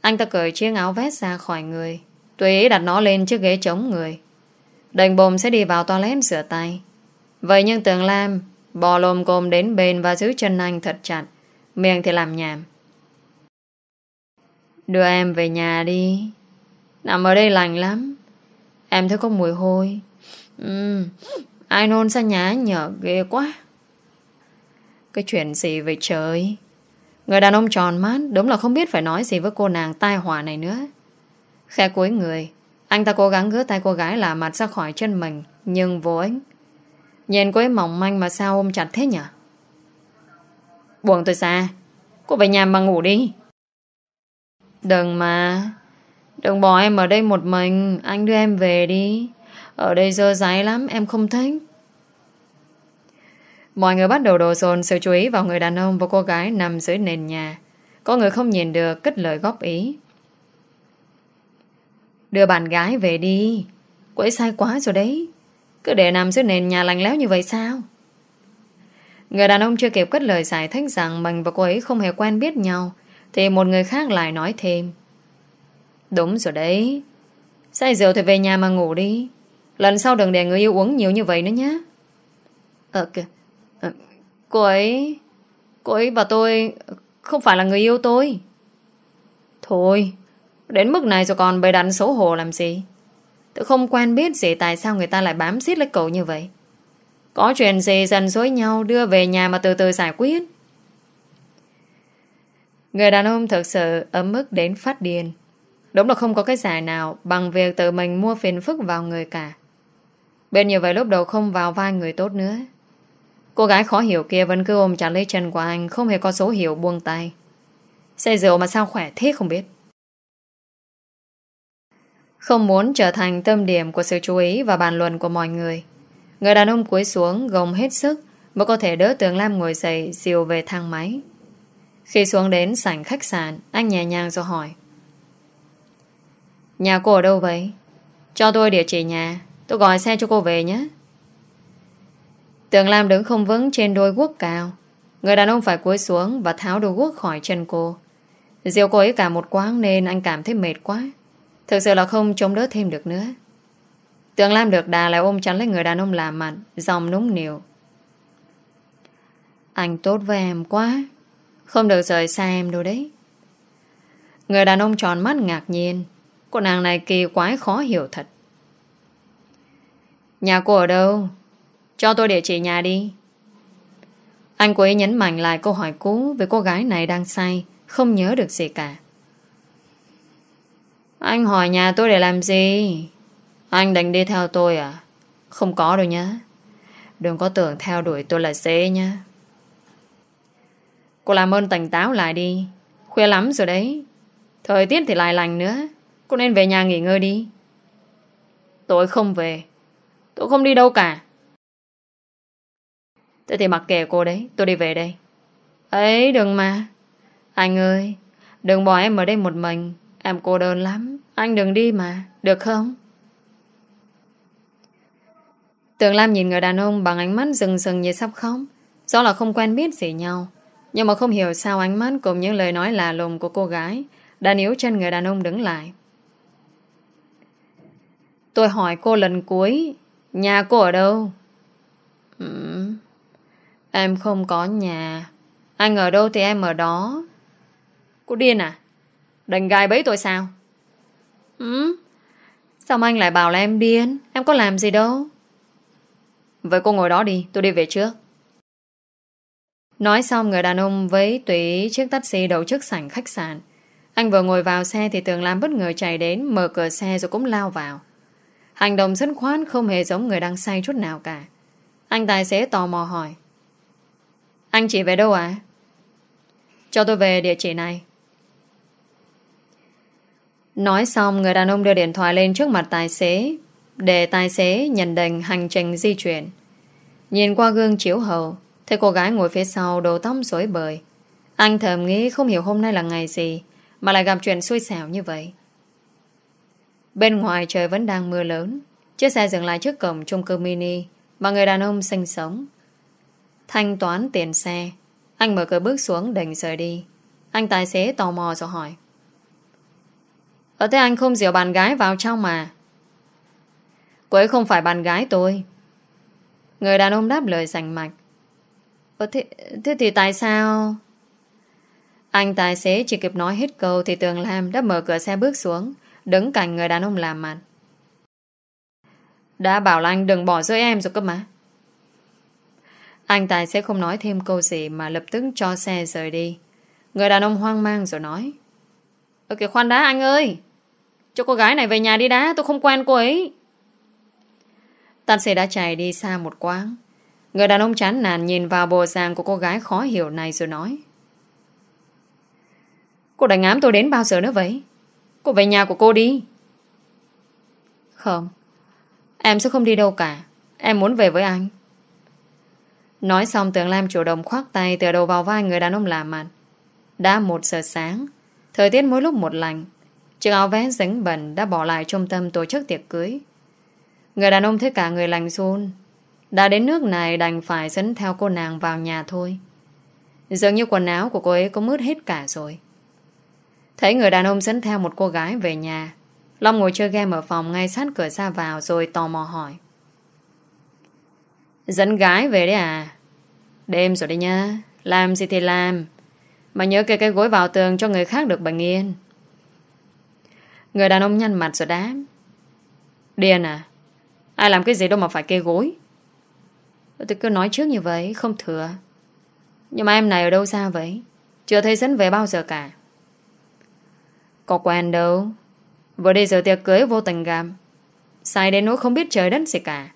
Anh ta cởi chiếc áo vest ra khỏi người. Tùy ý đặt nó lên chiếc ghế chống người. Đành bồm sẽ đi vào toilet rửa tay. Vậy nhưng tường Lam bò lồm cồm đến bên và giữ chân anh thật chặt. Miệng thì làm nhảm. Đưa em về nhà đi. Nằm ở đây lành lắm. Em thấy có mùi hôi. Ừ, ai nôn ra nhà nhở ghê quá. Cái chuyện gì vậy trời Người đàn ông tròn mắt Đúng là không biết phải nói gì với cô nàng tai họa này nữa Khe cuối người Anh ta cố gắng gỡ tay cô gái là mặt ra khỏi chân mình Nhưng vô ích Nhìn cô ấy mỏng manh mà sao ôm chặt thế nhỉ Buông tôi xa Cô về nhà mà ngủ đi Đừng mà Đừng bỏ em ở đây một mình Anh đưa em về đi Ở đây dơ dáy lắm, em không thích Mọi người bắt đầu đổ dồn sự chú ý vào người đàn ông và cô gái nằm dưới nền nhà. Có người không nhìn được kết lời góp ý. Đưa bạn gái về đi. Cô ấy sai quá rồi đấy. Cứ để nằm dưới nền nhà lành léo như vậy sao? Người đàn ông chưa kịp cất lời giải thích rằng mình và cô ấy không hề quen biết nhau thì một người khác lại nói thêm. Đúng rồi đấy. Say rượu thì về nhà mà ngủ đi. Lần sau đừng để người yêu uống nhiều như vậy nữa nhé. Ờ kìa. Ờ, cô ấy... Cô ấy và tôi không phải là người yêu tôi. Thôi, đến mức này rồi còn bày đặt xấu hổ làm gì? Tôi không quen biết gì tại sao người ta lại bám xít lấy cậu như vậy. Có chuyện gì dần dối nhau, đưa về nhà mà từ từ giải quyết. Người đàn ông thực sự ấm mức đến phát điên. Đúng là không có cái giải nào bằng việc tự mình mua phiền phức vào người cả. Bên như vậy lúc đầu không vào vai người tốt nữa. Cô gái khó hiểu kia vẫn cứ ôm chặt lấy chân của anh, Không hề có dấu hiệu buông tay Say rượu mà sao khỏe thế không biết Không muốn trở thành tâm điểm của sự chú ý và bàn luận của mọi người Người đàn ông cúi xuống, gồng hết sức, Mới có thể đỡ tường Lam ngồi dậy Diều về thang máy Khi xuống đến sảnh khách sạn, Anh nhẹ nhàng rồi hỏi Nhà cô ở đâu vậy? Cho tôi địa chỉ nhà, Tôi gọi xe cho cô về nhé Tường Lam đứng không vững trên đôi guốc cao. Người đàn ông phải cúi xuống và tháo đôi guốc khỏi chân cô. Diệu cô ấy cả một quãng nên anh cảm thấy mệt quá. Thực sự là không chống đỡ thêm được nữa. Tường Lam được đà lại ôm chắn lấy người đàn ông làm mặt, dòng núng niệu. Anh tốt với em quá. Không được rời xa em đâu đấy. Người đàn ông tròn mắt ngạc nhiên. Cô nàng này kỳ quái khó hiểu thật. Nhà cô ở đâu? Cho tôi địa chỉ nhà đi Anh cô ấy nhấn mạnh lại câu hỏi cũ Về cô gái này đang say Không nhớ được gì cả Anh hỏi nhà tôi để làm gì anh định đi theo tôi à? Không có đâu nhá. Đừng có tưởng theo đuổi tôi là dễ nhá. Cô làm ơn tỉnh táo lại đi. Khuya lắm rồi đấy. Thời tiết thì lại lành nữa. Cô nên về nhà nghỉ ngơi đi. Tôi không về. Tôi không đi đâu cả. Thế thì mặc kệ cô đấy. Tôi đi về đây. Ấy, đừng mà. Anh ơi, Đừng bỏ em ở đây một mình. Em cô đơn lắm. Anh đừng đi mà. Được không? Tường Lam nhìn người đàn ông bằng ánh mắt rừng rừng như sắp khóc. Do là không quen biết gì nhau Nhưng mà không hiểu sao ánh mắt cùng những lời nói lạ lùng của cô gái Đã níu chân người đàn ông đứng lại. Tôi hỏi cô lần cuối Nhà cô ở đâu? Ừ, Em không có nhà. Anh ở đâu thì em ở đó. Cô điên à? Đành gai bấy tôi sao? Ừ Sao anh lại bảo là em điên? Em có làm gì đâu? Vậy cô ngồi đó đi, tôi đi về trước Nói xong, người đàn ông với tùy chiếc taxi đầu trước sảnh khách sạn Anh vừa ngồi vào xe thì Tường Lam bất ngờ chạy đến, Mở cửa xe rồi cũng lao vào Hành động dứt khoát không hề giống người đang say chút nào cả Anh tài xế tò mò hỏi Anh chỉ về đâu à? Cho tôi về địa chỉ này. Nói xong, người đàn ông đưa điện thoại lên trước mặt tài xế, để tài xế nhận định hành trình di chuyển. Nhìn qua gương chiếu hậu, thấy cô gái ngồi phía sau đồ tóc rối bời. Anh thầm nghĩ không hiểu hôm nay là ngày gì, mà lại gặp chuyện xui xẻo như vậy. Bên ngoài trời vẫn đang mưa lớn, Chiếc xe dừng lại trước cổng chung cư mini Mà người đàn ông sinh sống. Thanh toán tiền xe, Anh mở cửa bước xuống đành rời đi. Anh tài xế tò mò rồi hỏi. Ở thế anh không dìu bạn gái vào trong mà? Cô ấy không phải bạn gái tôi. Người đàn ông đáp lời rành mạch. Ờ thế, thế thì tại sao? Anh tài xế chỉ kịp nói hết câu Thì Tường Lam đã mở cửa xe bước xuống Đứng cạnh người đàn ông làm mặt. Đã bảo là anh đừng bỏ rơi em rồi cơ mà. Anh tài xế không nói thêm câu gì Mà lập tức cho xe rời đi. Người đàn ông hoang mang rồi nói Ơ kìa khoan đã anh ơi. Cho cô gái này về nhà đi đá Tôi không quen cô ấy. Taxi đã chạy đi xa một quãng. Người đàn ông chán nản nhìn vào bộ dạng của cô gái khó hiểu này rồi nói. Cô đã ngám tôi đến bao giờ nữa vậy? Cô về nhà của cô đi. Không. Em sẽ không đi đâu cả. Em muốn về với anh. Nói xong, Tường Lam chủ động khoác tay Từ đầu vào vai người đàn ông làm mặt. Đã một giờ sáng, Thời tiết mỗi lúc một lành Chiếc áo vest dính bẩn đã bỏ lại trung tâm tổ chức tiệc cưới. Người đàn ông thấy cả người lành run Đã đến nước này, đành phải dẫn theo cô nàng vào nhà thôi. Dường như quần áo của cô ấy cũng mướt hết cả rồi. Thấy người đàn ông dẫn theo một cô gái về nhà, Long ngồi chơi game ở phòng ngay sát cửa ra vào rồi tò mò hỏi. Dẫn gái về đấy à? Đêm rồi đấy nha Làm gì thì làm. Mà nhớ kê cái gối vào tường cho người khác được bình yên Người đàn ông nhăn mặt rồi đáp. Điên à? Ai làm cái gì đâu mà phải kê gối. Tôi cứ nói trước như vậy, Không thừa. Nhưng mà em này ở đâu xa vậy? Chưa thấy dẫn về bao giờ cả. Có quen đâu. Vừa đi giờ tiệc cưới vô tình gặp. Sai đến nỗi không biết trời đất gì cả.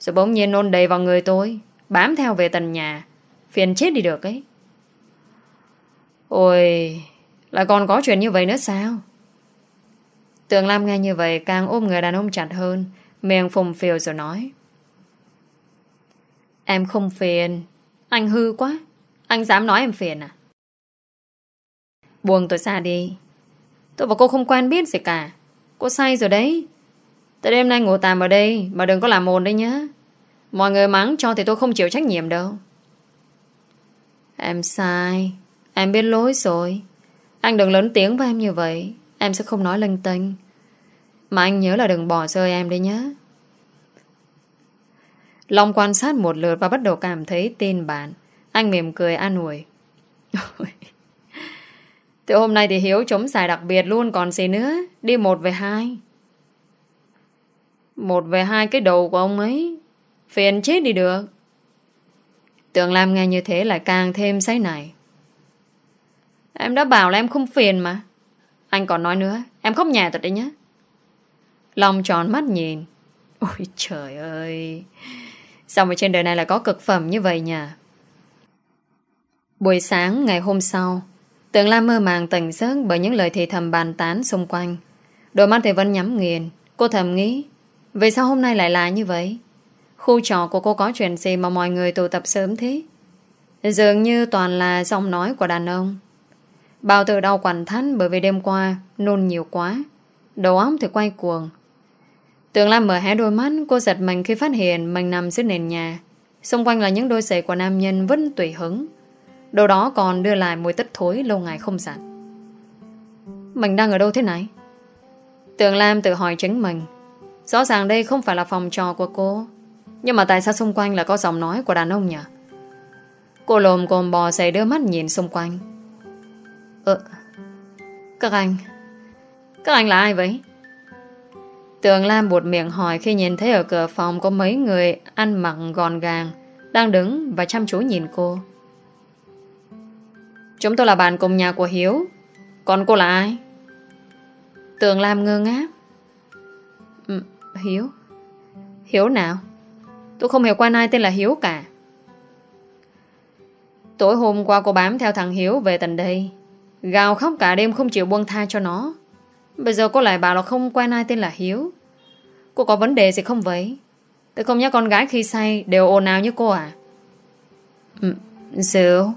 Rồi bỗng nhiên nôn đầy vào người tôi. Bám theo về tận nhà. Phiền chết đi được ấy. Ôi, Lại còn có chuyện như vậy nữa sao? Tường Lam nghe như vậy, Càng ôm người đàn ông chặt hơn. Miệng phùng phiều rồi nói. Em không phiền. Anh hư quá. Anh dám nói em phiền à? Buông tôi xa đi. Tôi và cô không quen biết gì cả. Cô say rồi đấy. Tới đêm nay ngủ tạm ở đây, Mà đừng có làm ồn đấy nhá. Mọi người mắng cho thì tôi không chịu trách nhiệm đâu. Em sai. Em biết lỗi rồi. Anh đừng lớn tiếng với em như vậy. Em sẽ không nói linh tinh Mà anh nhớ là đừng bỏ rơi em đấy nhé Long quan sát một lượt Và bắt đầu cảm thấy tin bạn Anh mỉm cười an ủi Thế hôm nay thì Hiếu chống xài đặc biệt luôn, còn gì nữa. Đi một về hai. Một về hai cái đầu của ông ấy. Phiền chết đi được. Tưởng Lam nghe như thế lại càng thêm say này. Em đã bảo là em không phiền mà. Anh còn nói nữa. Em khóc nhà thật đấy nhé. Long tròn mắt nhìn. Ôi trời ơi. Sao mà trên đời này lại có cực phẩm như vậy nhỉ? Buổi sáng ngày hôm sau Tường Lam mơ màng tỉnh giấc bởi những lời thì thầm bàn tán xung quanh. Đôi mắt thì vẫn nhắm nghiền. Cô thầm nghĩ, vì sao hôm nay lại là như vậy? Khu trò của cô có chuyện gì mà mọi người tụ tập sớm thế? Dường như toàn là giọng nói của đàn ông. Bao tử đau quằn thắt bởi vì đêm qua nôn nhiều quá. Đầu óc thì quay cuồng. Tường Lam mở hé đôi mắt, cô giật mình khi phát hiện mình nằm dưới nền nhà. Xung quanh là những đôi giày của nam nhân vẫn tùy hứng. Đồ đó còn đưa lại mùi tất thối lâu ngày không giặt Mình đang ở đâu thế này? Tường Lam tự hỏi chính mình Rõ ràng đây không phải là phòng trò của cô Nhưng mà tại sao xung quanh là có giọng nói của đàn ông nhỉ? Cô lồm cồm bò dậy đưa mắt nhìn xung quanh Ờ Các anh Các anh là ai vậy? Tường Lam buột miệng hỏi khi nhìn thấy ở cửa phòng có mấy người ăn mặc gọn gàng, đang đứng và chăm chú nhìn cô. Chúng tôi là bạn cùng nhà của Hiếu Còn cô là ai? Tường Lam ngơ ngác ừ, Hiếu Hiếu nào? Tôi không hiểu quen ai tên là Hiếu cả Tối hôm qua cô bám theo thằng Hiếu về tận đây Gào khóc cả đêm không chịu buông tha cho nó Bây giờ cô lại bảo là không quen ai tên là Hiếu. Cô có vấn đề gì không vậy? Tôi không nhớ con gái khi say Đều ồn ào như cô à? Ừ, Rượu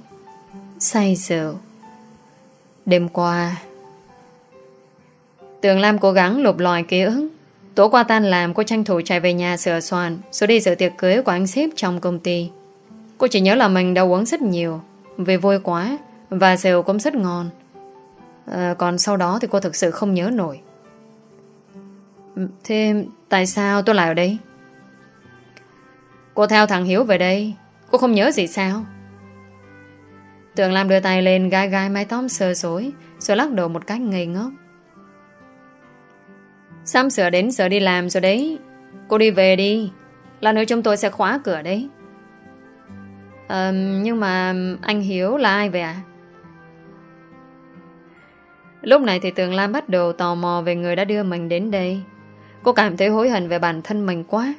Say rượu Đêm qua Tường Lam cố gắng lục lòi ký ức. Tối qua tan làm cô tranh thủ chạy về nhà sửa soạn Rồi đi dự tiệc cưới của anh sếp trong công ty. Cô chỉ nhớ là mình đã uống rất nhiều Vì vui quá Và rượu cũng rất ngon à, Còn sau đó thì cô thực sự không nhớ nổi ừ, Thế tại sao tôi lại ở đây? Cô theo thằng Hiếu về đây Cô không nhớ gì sao? Tường Lam đưa tay lên gai gai mái tóm sơ sối Rồi lắc đầu một cách ngây ngốc Sắm sửa đến giờ đi làm rồi đấy Cô đi về đi Là nơi chúng tôi sẽ khóa cửa đấy à, Nhưng mà anh Hiếu là ai vậy ạ? Lúc này thì Tường Lam bắt đầu tò mò về người đã đưa mình đến đây. Cô cảm thấy hối hận về bản thân mình quá.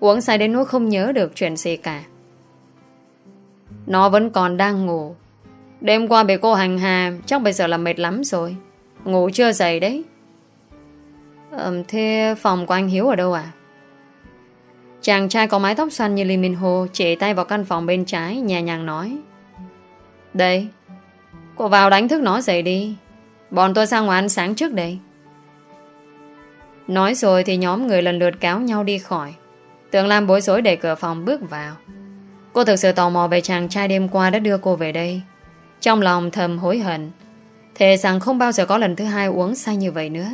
Uống say đến nỗi không nhớ được chuyện gì cả. Nó vẫn còn đang ngủ. Đêm qua bị cô hành hà chắc bây giờ là mệt lắm rồi. Ngủ chưa dậy đấy. Ừm, thế phòng của anh Hiếu ở đâu à? Chàng trai có mái tóc xoăn như Lee Min Ho chỉ tay vào căn phòng bên trái nhẹ nhàng nói. Đây, cô vào đánh thức nó dậy đi. Bọn tôi sang ngoài ăn sáng trước đây. Nói rồi thì nhóm người lần lượt cáo nhau đi khỏi. Tưởng Lam bối rối đẩy cửa phòng bước vào. Cô thực sự tò mò về chàng trai đêm qua đã đưa cô về đây. Trong lòng thầm hối hận. Thề rằng không bao giờ có lần thứ hai uống say như vậy nữa.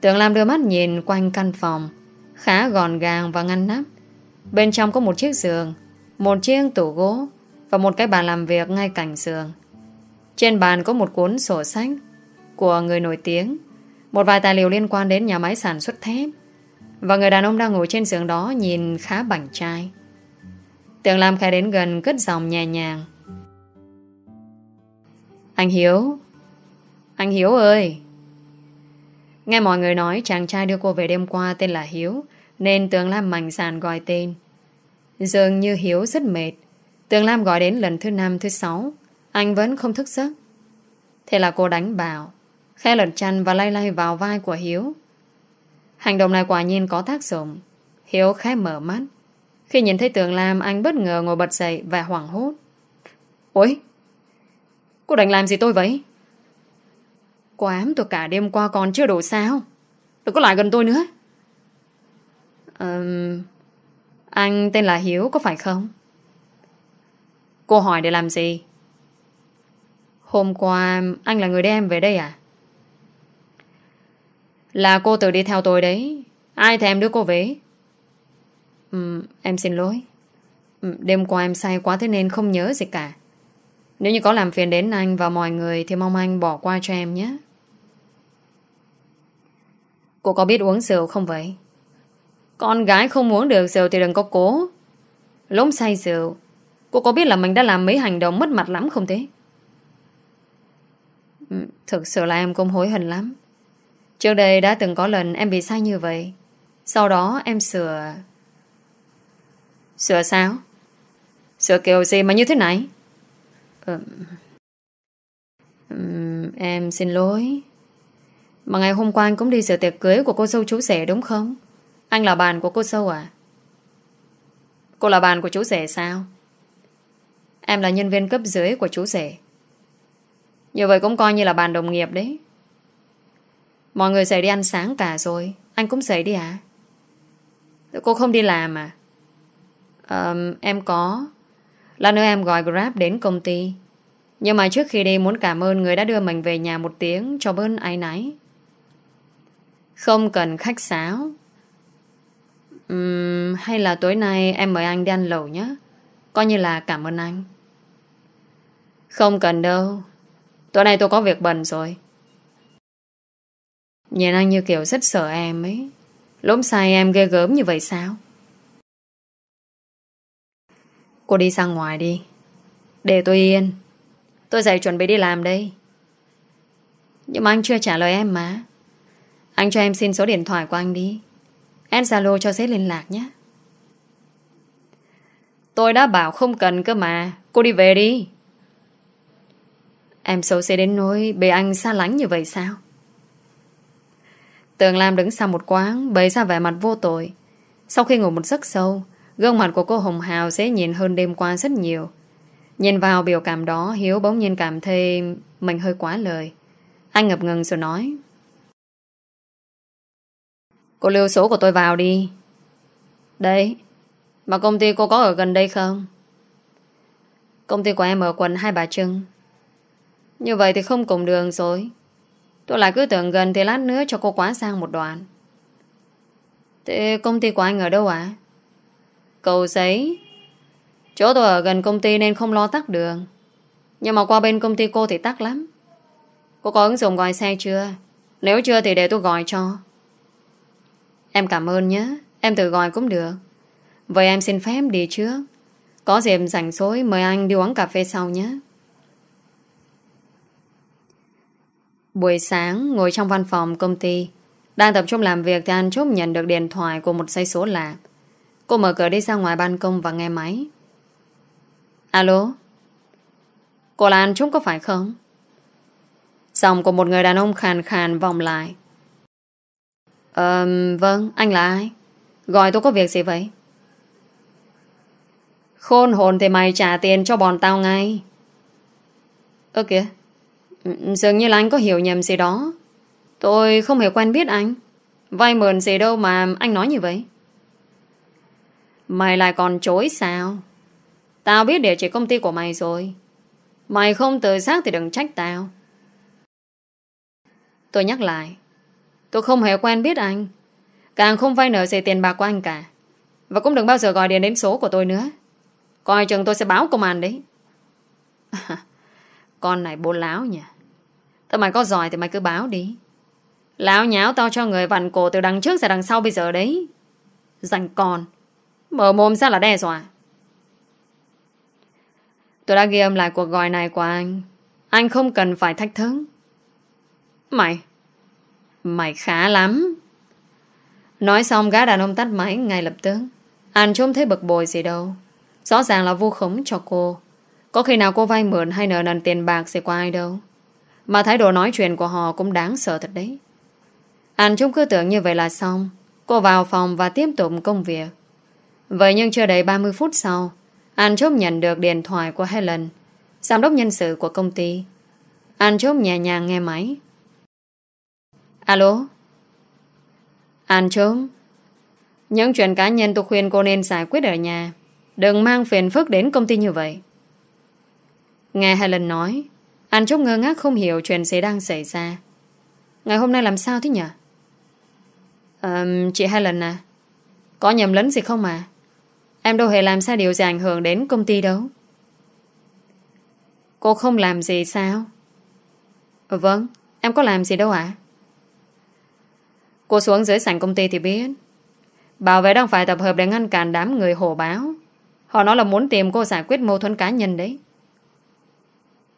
Tưởng Lam đưa mắt nhìn quanh căn phòng, Khá gọn gàng và ngăn nắp Bên trong có một chiếc giường, Một chiếc tủ gỗ Và một cái bàn làm việc ngay cạnh giường trên bàn có một cuốn sổ sách Của người nổi tiếng, Một vài tài liệu liên quan đến nhà máy sản xuất thép. Và người đàn ông đang ngồi trên giường đó Nhìn khá bảnh trai. Tường Lam khai đến gần, cất giọng nhẹ nhàng. Anh Hiếu Anh Hiếu ơi. Nghe mọi người nói, chàng trai đưa cô về đêm qua tên là Hiếu, Nên Tường Lam mạnh sàn gọi tên. Dường như Hiếu rất mệt. Tường Lam gọi đến lần thứ năm, thứ sáu. Anh vẫn không thức giấc. Thế là cô đánh bảo Khe lật chăn và lay lay vào vai của Hiếu. Hành động này quả nhiên có tác dụng. Hiếu khẽ mở mắt. Khi nhìn thấy Tường Lam Anh bất ngờ ngồi bật dậy và hoảng hốt. Ôi Cô định làm gì tôi vậy? Cô ám tôi cả đêm qua còn chưa đủ sao? Đừng có lại gần tôi nữa. Um, Anh tên là Hiếu có phải không? Cô hỏi để làm gì? Hôm qua Anh là người đem về đây à Là cô tự đi theo tôi đấy Ai thèm đưa cô về Ừ, Em xin lỗi Đêm qua em say quá thế nên không nhớ gì cả Nếu như có làm phiền đến anh và mọi người Thì mong anh bỏ qua cho em nhé Cô có biết uống rượu không vậy? Con gái không uống được rượu thì đừng có cố. Lốm say rượu, cô có biết là mình đã làm mấy hành động mất mặt lắm không thế? Thực sự là em cũng hối hận lắm. Trước đây đã từng có lần em bị sai như vậy. Sau đó em sửa... Sửa sao? Sửa kiểu gì mà như thế này? Ừ. Ừ, em xin lỗi. Mà ngày hôm qua anh cũng đi sửa tiệc cưới của cô dâu chú rể đúng không? Anh là bạn của cô dâu à? Cô là bạn của chú rể sao? Em là nhân viên cấp dưới của chú rể. Như vậy cũng coi như là bạn đồng nghiệp đấy. Mọi người dậy đi ăn sáng cả rồi. Anh cũng dậy đi à? Cô không đi làm à? Um, em có. Là nữa em gọi Grab đến công ty. Nhưng mà trước khi đi muốn cảm ơn người đã đưa mình về nhà một tiếng cho bớt ai nấy. Không cần khách sáo um, Hay là tối nay em mời anh đi ăn lẩu nhé Coi như là cảm ơn anh Không cần đâu Tối nay tôi có việc bận rồi. Nhìn anh như kiểu rất sợ em ấy. Lốm sai em ghê gớm như vậy sao? Cô đi sang ngoài đi. Để tôi yên. Tôi dậy chuẩn bị đi làm đây. Nhưng mà anh chưa trả lời em mà. Anh cho em xin số điện thoại của anh đi. Em Zalo cho sếp liên lạc nhé. Tôi đã bảo không cần cơ mà. Cô đi về đi. Em xấu xí đến nỗi Bị anh xa lánh như vậy sao? Tường Lam đứng sau một quán, Bày ra vẻ mặt vô tội. Sau khi ngủ một giấc sâu, Gương mặt của cô Hồng Hào dễ nhìn hơn đêm qua rất nhiều. Nhìn vào biểu cảm đó, Hiếu bỗng nhiên cảm thấy Mình hơi quá lời. Anh ngập ngừng rồi nói, Cô lưu số của tôi vào đi. Đấy, Mà công ty cô có ở gần đây không? Công ty của em ở quận Hai Bà Trưng. Như vậy thì không cùng đường rồi. Tôi lại cứ tưởng gần thì lát nữa cho cô quá sang một đoạn. Thế công ty của anh ở đâu ạ? À? Cầu giấy. Chỗ tôi ở gần công ty nên không lo tắt đường. Nhưng mà qua bên công ty cô thì tắt lắm. Cô có ứng dụng gọi xe chưa? Nếu chưa thì để tôi gọi cho. Em cảm ơn nhé. Em tự gọi cũng được. Vậy em xin phép đi trước. Có dịp rảnh rỗi mời anh đi uống cà phê sau nhé. Buổi sáng ngồi trong văn phòng công ty Đang tập trung làm việc thì anh Trúc nhận được điện thoại của một dây số lạ Cô mở cửa đi ra ngoài ban công và nghe máy Alo Cô là anh Trúc có phải không? Giọng của một người đàn ông khàn khàn vòng lại Ờ, vâng, anh là ai? Gọi tôi có việc gì vậy? Khôn hồn thì mày trả tiền cho bọn tao ngay. Ơ kìa, Ừ, dường như là anh có hiểu nhầm gì đó. Tôi không hề quen biết anh. Vay mượn gì đâu mà anh nói như vậy. Mày lại còn chối sao? Tao biết địa chỉ công ty của mày rồi. Mày không tự giác thì đừng trách tao. Tôi nhắc lại. Tôi không hề quen biết anh. Càng không vay nợ gì tiền bạc của anh cả. Và cũng đừng bao giờ gọi điện đến số của tôi nữa. Coi chừng tôi sẽ báo công an đấy. con này bố láo nhỉ. Tao mày có giỏi thì mày cứ báo đi. lão nháo tao cho người vặn cổ từ đằng trước ra đằng sau bây giờ đấy. Dành con. Mở mồm ra là đe dọa. Tôi đã ghi âm lại cuộc gọi này của anh. Anh không cần phải thách thức. Mày. Mày khá lắm. Nói xong, gã đàn ông tắt máy ngay lập tức. Anh trông thấy bực bội gì đâu. Rõ ràng là vô khống cho cô. Có khi nào cô vay mượn hay nợ nần tiền bạc sẽ qua ai đâu. Mà thái độ nói chuyện của họ cũng đáng sợ thật đấy. Anh chúng cứ tưởng như vậy là xong. Cô vào phòng và tiếp tục công việc. Vậy nhưng chưa đầy 30 phút sau, anh chốt nhận được điện thoại của Helen, giám đốc nhân sự của công ty. Anh chốt nhẹ nhàng nghe máy. Alo? Anh chốt. Những chuyện cá nhân tôi khuyên cô nên giải quyết ở nhà. Đừng mang phiền phức đến công ty như vậy. Nghe Helen nói, Hàn Trúc ngơ ngác không hiểu chuyện gì đang xảy ra. Ngày hôm nay làm sao thế nhỉ? À, chị Helen à, có nhầm lẫn gì không mà? Em đâu hề làm sao điều gì ảnh hưởng đến công ty đâu. Cô không làm gì sao? Ừ, vâng, em có làm gì đâu ạ? Cô xuống dưới sảnh công ty thì biết. Bảo vệ đang phải tập hợp để ngăn cản đám người hồ báo. Họ nói là muốn tìm cô giải quyết mâu thuẫn cá nhân đấy.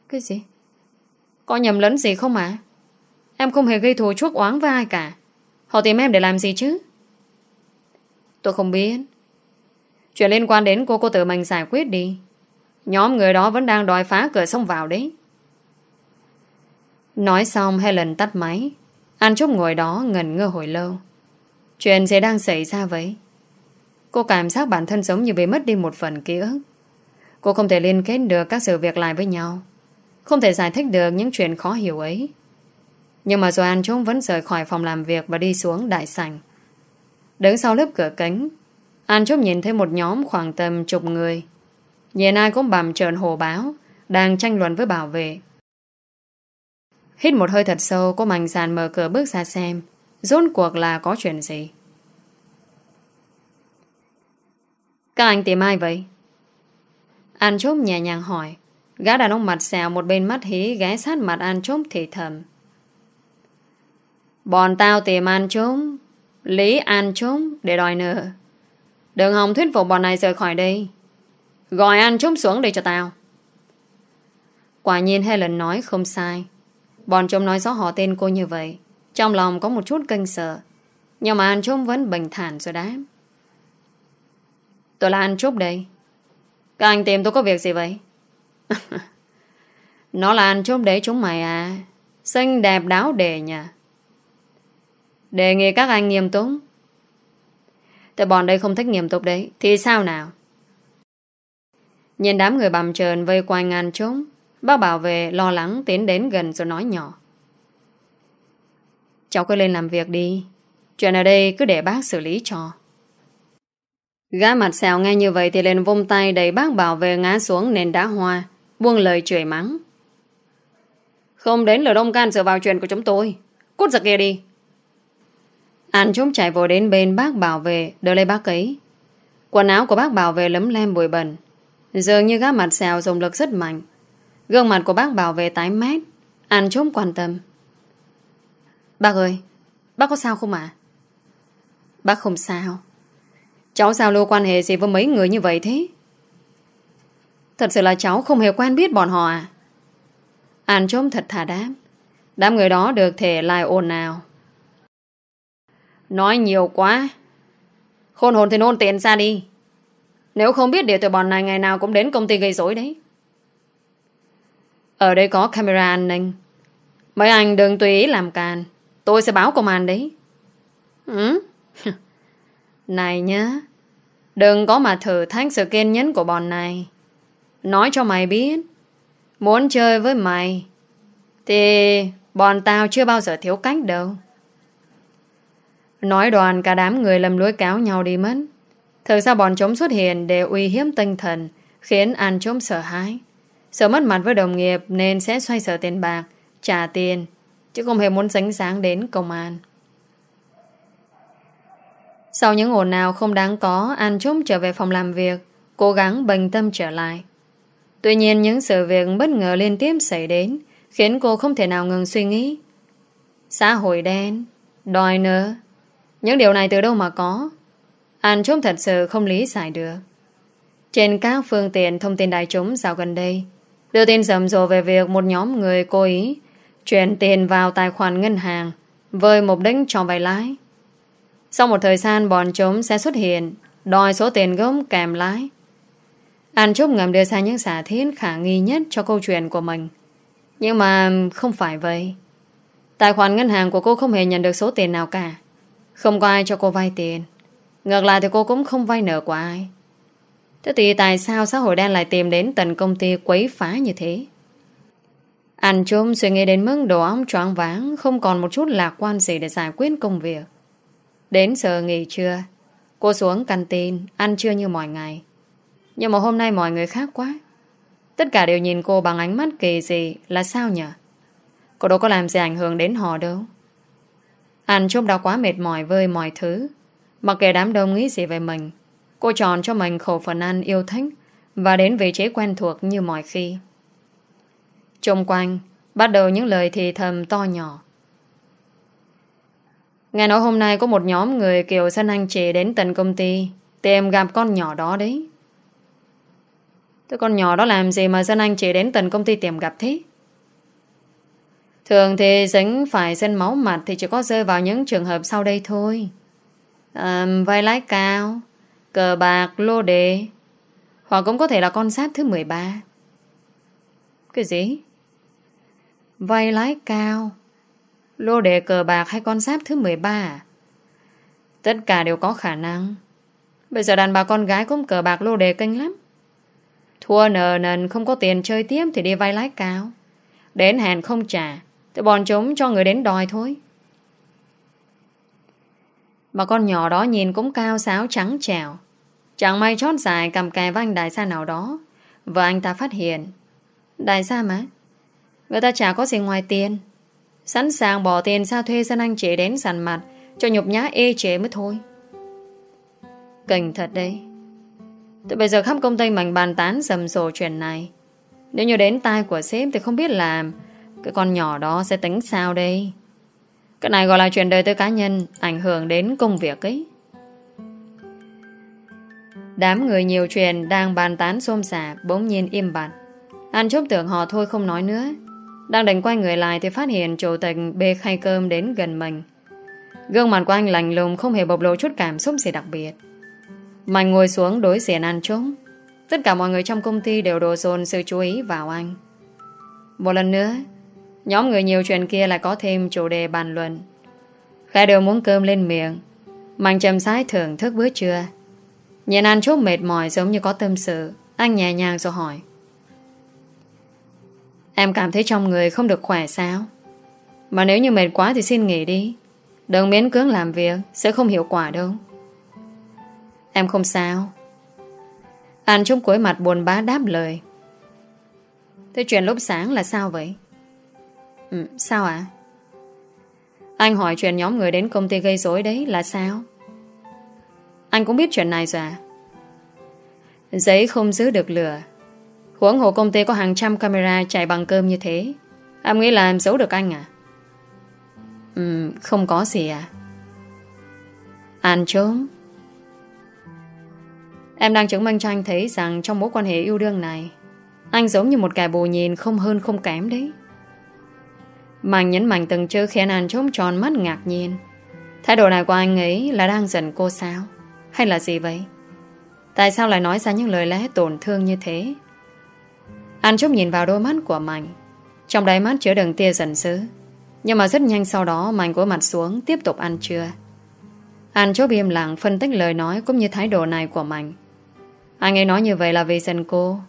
Cái gì? Có nhầm lẫn gì không ạ? Em không hề gây thù chuốc oán với ai cả. Họ tìm em để làm gì chứ? Tôi không biết. Chuyện liên quan đến cô cô tự mình giải quyết đi. Nhóm người đó vẫn đang đòi phá cửa sông vào đấy. Nói xong, Helen tắt máy. An Trúc ngồi đó ngần ngơ hồi lâu. Chuyện gì đang xảy ra vậy? Cô cảm giác bản thân giống như bị mất đi một phần ký ức. Cô không thể liên kết được các sự việc lại với nhau. Không thể giải thích được những chuyện khó hiểu ấy. Nhưng mà rồi chúng vẫn rời khỏi phòng làm việc và đi xuống đại sảnh. Đứng sau lớp cửa cánh, An Trúc nhìn thấy một nhóm khoảng tầm chục người. Nhìn ai cũng bằm trợn hồ báo, đang tranh luận với bảo vệ. Hít một hơi thật sâu, cô mạnh dàn mở cửa bước ra xem, rốt cuộc là có chuyện gì. Các anh tìm ai vậy? An chốt nhẹ nhàng hỏi. Gã đàn ông mặt xèo một bên mắt hí ghé sát mặt An Trúc thì thầm. Bọn tao tìm An Trúc, Lý An Trúc để đòi nợ. Đừng hòng thuyết phục bọn này rời khỏi đây. Gọi An Trúc xuống đây cho tao. Quả nhiên Helen nói không sai. Bọn chúng nói rõ họ tên cô như vậy. Trong lòng có một chút kinh sợ. Nhưng mà An Trúc vẫn bình thản rồi đáp. Tôi là An Trúc đây. Các anh tìm tôi có việc gì vậy? Nó là ăn chốt để chúng mày à. Xinh đẹp đáo đề nhà. Đề nghị các anh nghiêm túc. Tại bọn đây không thích nghiêm túc đấy. Thì sao nào? Nhìn đám người bằm trờn vây quanh ăn trốn Bác bảo vệ lo lắng tiến đến gần rồi nói nhỏ. Cháu cứ lên làm việc đi. Chuyện ở đây cứ để bác xử lý cho. Gã mặt xèo nghe như vậy Thì lên vung tay đẩy bác bảo vệ ngã xuống nền đá hoa. Buông lời chửi mắng. Không đến lửa đông can dựa vào chuyện của chúng tôi. Cút ra kia đi. An chúng chạy vội đến bên bác bảo vệ, Đỡ lấy bác ấy. Quần áo của bác bảo vệ lấm lem bụi bẩn. Dường như gác mặt xèo dùng lực rất mạnh. Gương mặt của bác bảo vệ tái mét. An chúng quan tâm. Bác ơi, Bác có sao không ạ? Bác không sao. Cháu sao lưu quan hệ gì với mấy người như vậy thế? Thật sự là cháu không hề quen biết bọn họ à? An trôm thật thà đáp. Đám người đó được thể lại ồn nào Nói nhiều quá. Khôn hồn thì nôn tiền ra đi. Nếu không biết để tụi bọn này ngày nào cũng đến công ty gây rối đấy. Ở đây có camera an ninh. Mấy anh đừng tùy ý làm càn. Tôi sẽ báo công an đấy. Ừ? Này nhá. Đừng có mà thử thách sự kiên nhẫn của bọn này. Nói cho mày biết. Muốn chơi với mày, Thì bọn tao chưa bao giờ thiếu cách đâu. Nói đoàn cả đám người lầm lối cáo nhau đi mất. Thực ra bọn chúng xuất hiện để uy hiếp tinh thần, Khiến An trốn sợ hãi. Sợ mất mặt với đồng nghiệp Nên sẽ xoay sở tiền bạc, Trả tiền, Chứ không hề muốn sánh sáng đến công an. Sau những ồn nào không đáng có An trốn trở về phòng làm việc, Cố gắng bình tâm trở lại. Tuy nhiên những sự việc bất ngờ liên tiếp xảy đến khiến cô không thể nào ngừng suy nghĩ. Xã hội đen, đòi nợ. Những điều này từ đâu mà có? Anh chúng thật sự không lý giải được. Trên các phương tiện thông tin đại chúng dạo gần đây, đưa tin rầm rộ về việc một nhóm người cố ý chuyển tiền vào tài khoản ngân hàng với mục đích cho vay lãi. Sau một thời gian bọn chúng sẽ xuất hiện đòi số tiền gốc kèm lãi An Trúc ngầm đưa ra những giả thiết khả nghi nhất cho câu chuyện của mình. Nhưng mà không phải vậy. Tài khoản ngân hàng của cô không hề nhận được số tiền nào cả. Không có ai cho cô vay tiền. Ngược lại thì cô cũng không vay nợ của ai. Thế thì tại sao xã hội đen lại tìm đến tận công ty quấy phá như thế? Anh Trung suy nghĩ đến mức đồ óc choáng váng không còn một chút lạc quan gì để giải quyết công việc. Đến giờ nghỉ trưa, cô xuống căn tin, ăn trưa như mọi ngày. Nhưng mà hôm nay mọi người khác quá. Tất cả đều nhìn cô bằng ánh mắt kỳ gì Là sao nhỉ Cô đâu có làm gì ảnh hưởng đến họ đâu. Anh chúc đã quá mệt mỏi với mọi thứ. Mặc kệ đám đông nghĩ gì về mình, Cô chọn cho mình khẩu phần ăn yêu thích Và đến vị trí quen thuộc như mọi khi. Trông quanh, Bắt đầu những lời thì thầm to nhỏ. Nghe nói hôm nay có một nhóm người kiểu dân anh chị đến tận công ty, Tìm gặp con nhỏ đó đấy. Thế con nhỏ đó làm gì mà dân anh chỉ đến tận công ty tìm gặp thế? Thường thì dính phải dân máu mặt thì chỉ có rơi vào những trường hợp sau đây thôi. À, vai lái cao, cờ bạc, lô đề, hoặc cũng có thể là con giáp thứ 13. Cái gì? Vay lái cao, lô đề cờ bạc hay con giáp thứ 13 à? Tất cả đều có khả năng. Bây giờ đàn bà con gái cũng cờ bạc lô đề kênh lắm. Thua nờ nần, không có tiền chơi tiếp Thì đi vay lái cao. Đến hẹn không trả, Thì bọn chúng cho người đến đòi thôi. Mà con nhỏ đó nhìn cũng cao sáo trắng trèo Chẳng may chót dài cầm kè với anh đại gia nào đó. Vợ anh ta phát hiện, Đại gia mà, Người ta chả có gì ngoài tiền. Sẵn sàng bỏ tiền sao thuê dân anh chị đến sàn mặt, Cho nhục nhã ê chế mới thôi. Cảnh thật đấy từ bây giờ khắp công ty mình bàn tán rầm rộ chuyện này. Nếu như đến tai của sếp Thì không biết làm. Cái con nhỏ đó sẽ tính sao đây? Cái này gọi là chuyện đời tư cá nhân, Ảnh hưởng đến công việc ấy. Đám người nhiều chuyện Đang bàn tán xôm xả, Bỗng nhiên im bặt. Anh chúc tưởng họ thôi không nói nữa. Đang định quay người lại Thì phát hiện chủ tịch bê khay cơm đến gần mình. Gương mặt của anh lành lùng, Không hề bộc lộ chút cảm xúc gì đặc biệt. Mạnh ngồi xuống đối diện ăn trống Tất cả mọi người trong công ty đều đổ dồn sự chú ý vào anh. Một lần nữa, nhóm người nhiều chuyện kia lại có thêm chủ đề bàn luận. Khẽ đều muốn cơm lên miệng. Mạnh chậm sái thưởng thức bữa trưa. Nhìn ăn chút mệt mỏi giống như có tâm sự. Anh nhẹ nhàng rồi hỏi. Em cảm thấy trong người không được khỏe sao? Mà nếu như mệt quá thì xin nghỉ đi. Đừng miễn cưỡng làm việc, sẽ không hiệu quả đâu. Em không sao. Anh Trung cuối mặt buồn bá đáp lời. Thế chuyện lúc sáng là sao vậy? Ừ, sao ạ? Anh hỏi chuyện nhóm người đến công ty gây rối đấy là sao? Anh cũng biết chuyện này rồi à? Giấy không giữ được lửa Huống hồ công ty có hàng trăm camera chạy bằng cơm như thế Em nghĩ là em giấu được anh à? Ừ, không có gì à? Anh trốn Em đang chứng minh cho anh thấy rằng trong mối quan hệ yêu đương này, anh giống như một kẻ bù nhìn không hơn không kém đấy. Mạnh nhấn mạnh từng chữ khiến anh trống tròn mắt ngạc nhiên. Thái độ này của anh ấy là đang giận cô sao? Hay là gì vậy? Tại sao lại nói ra những lời lẽ tổn thương như thế? Anh chốc nhìn vào đôi mắt của Mạnh. Trong đáy mắt chứa đựng tia giận dữ. Nhưng mà rất nhanh sau đó Mạnh của mặt xuống, tiếp tục ăn trưa. Anh chốt im lặng, phân tích lời nói cũng như thái độ này của Mạnh. Anh ấy nói như vậy là vì giận cô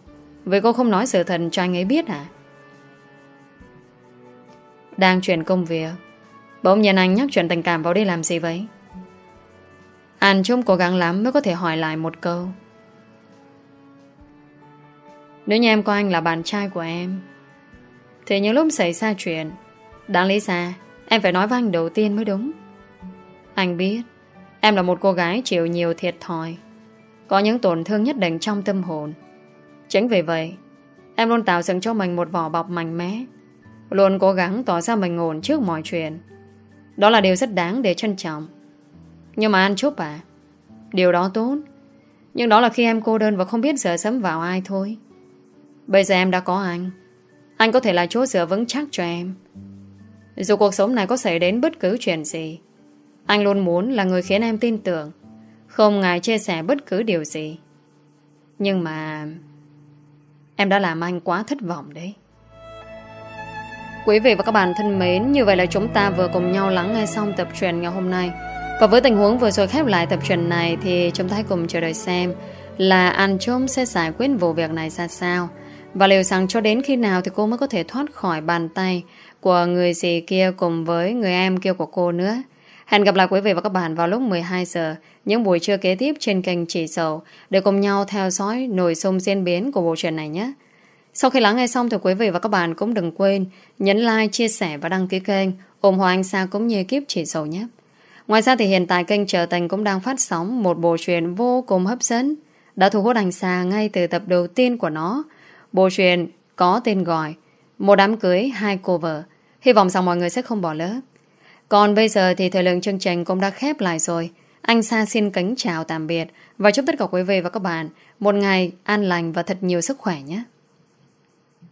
Vậy cô không nói sự thật cho anh ấy biết à? Đang chuyển công việc, Bỗng nhiên anh nhắc chuyện tình cảm vào đây làm gì vậy? Anh trông cố gắng lắm mới có thể hỏi lại một câu Nếu như em coi anh là bạn trai của em, Thì những lúc xảy ra chuyện, Đáng lý ra Em phải nói với anh đầu tiên mới đúng Anh biết, Em là một cô gái chịu nhiều thiệt thòi có những tổn thương nhất định trong tâm hồn. Chính vì vậy, Em luôn tạo dựng cho mình một vỏ bọc mạnh mẽ, Luôn cố gắng tỏ ra mình ổn trước mọi chuyện. Đó là điều rất đáng để trân trọng. Nhưng mà anh chúc à Điều đó tốt. Nhưng đó là khi em cô đơn và không biết dựa sấm vào ai thôi. Bây giờ em đã có anh. Anh có thể là chỗ dựa vững chắc cho em. Dù cuộc sống này có xảy đến bất cứ chuyện gì, Anh luôn muốn là người khiến em tin tưởng. Không ngại chia sẻ bất cứ điều gì. Nhưng mà Em đã làm anh quá thất vọng đấy. Quý vị và các bạn thân mến, Như vậy là chúng ta vừa cùng nhau lắng nghe xong tập truyện ngày hôm nay. Và với tình huống vừa rồi khép lại tập truyện này Thì chúng ta hãy cùng chờ đợi xem Là anh Trôm sẽ giải quyết vụ việc này ra sao. Và liệu rằng cho đến khi nào Thì cô mới có thể thoát khỏi bàn tay Của người dì kia cùng với người em kia của cô nữa? Hẹn gặp lại quý vị và các bạn vào lúc 12 giờ những buổi trưa kế tiếp trên kênh Chỉ Sầu để cùng nhau theo dõi nội dung diễn biến của bộ truyện này nhé. Sau khi lắng nghe xong thì quý vị và các bạn cũng đừng quên nhấn like, chia sẻ và đăng ký kênh ủng hộ anh Sa cũng như kiếp Chỉ Sầu nhé. Ngoài ra thì hiện tại kênh Trở Thành cũng đang phát sóng một bộ truyện vô cùng hấp dẫn đã thu hút anh Sa ngay từ tập đầu tiên của nó. Bộ truyện có tên gọi Một đám cưới, hai cô vợ. Hy vọng rằng mọi người sẽ không bỏ lỡ. Còn bây giờ thì thời lượng chương trình cũng đã khép lại rồi. Anh Sa xin kính chào tạm biệt và chúc tất cả quý vị và các bạn một ngày an lành và thật nhiều sức khỏe nhé.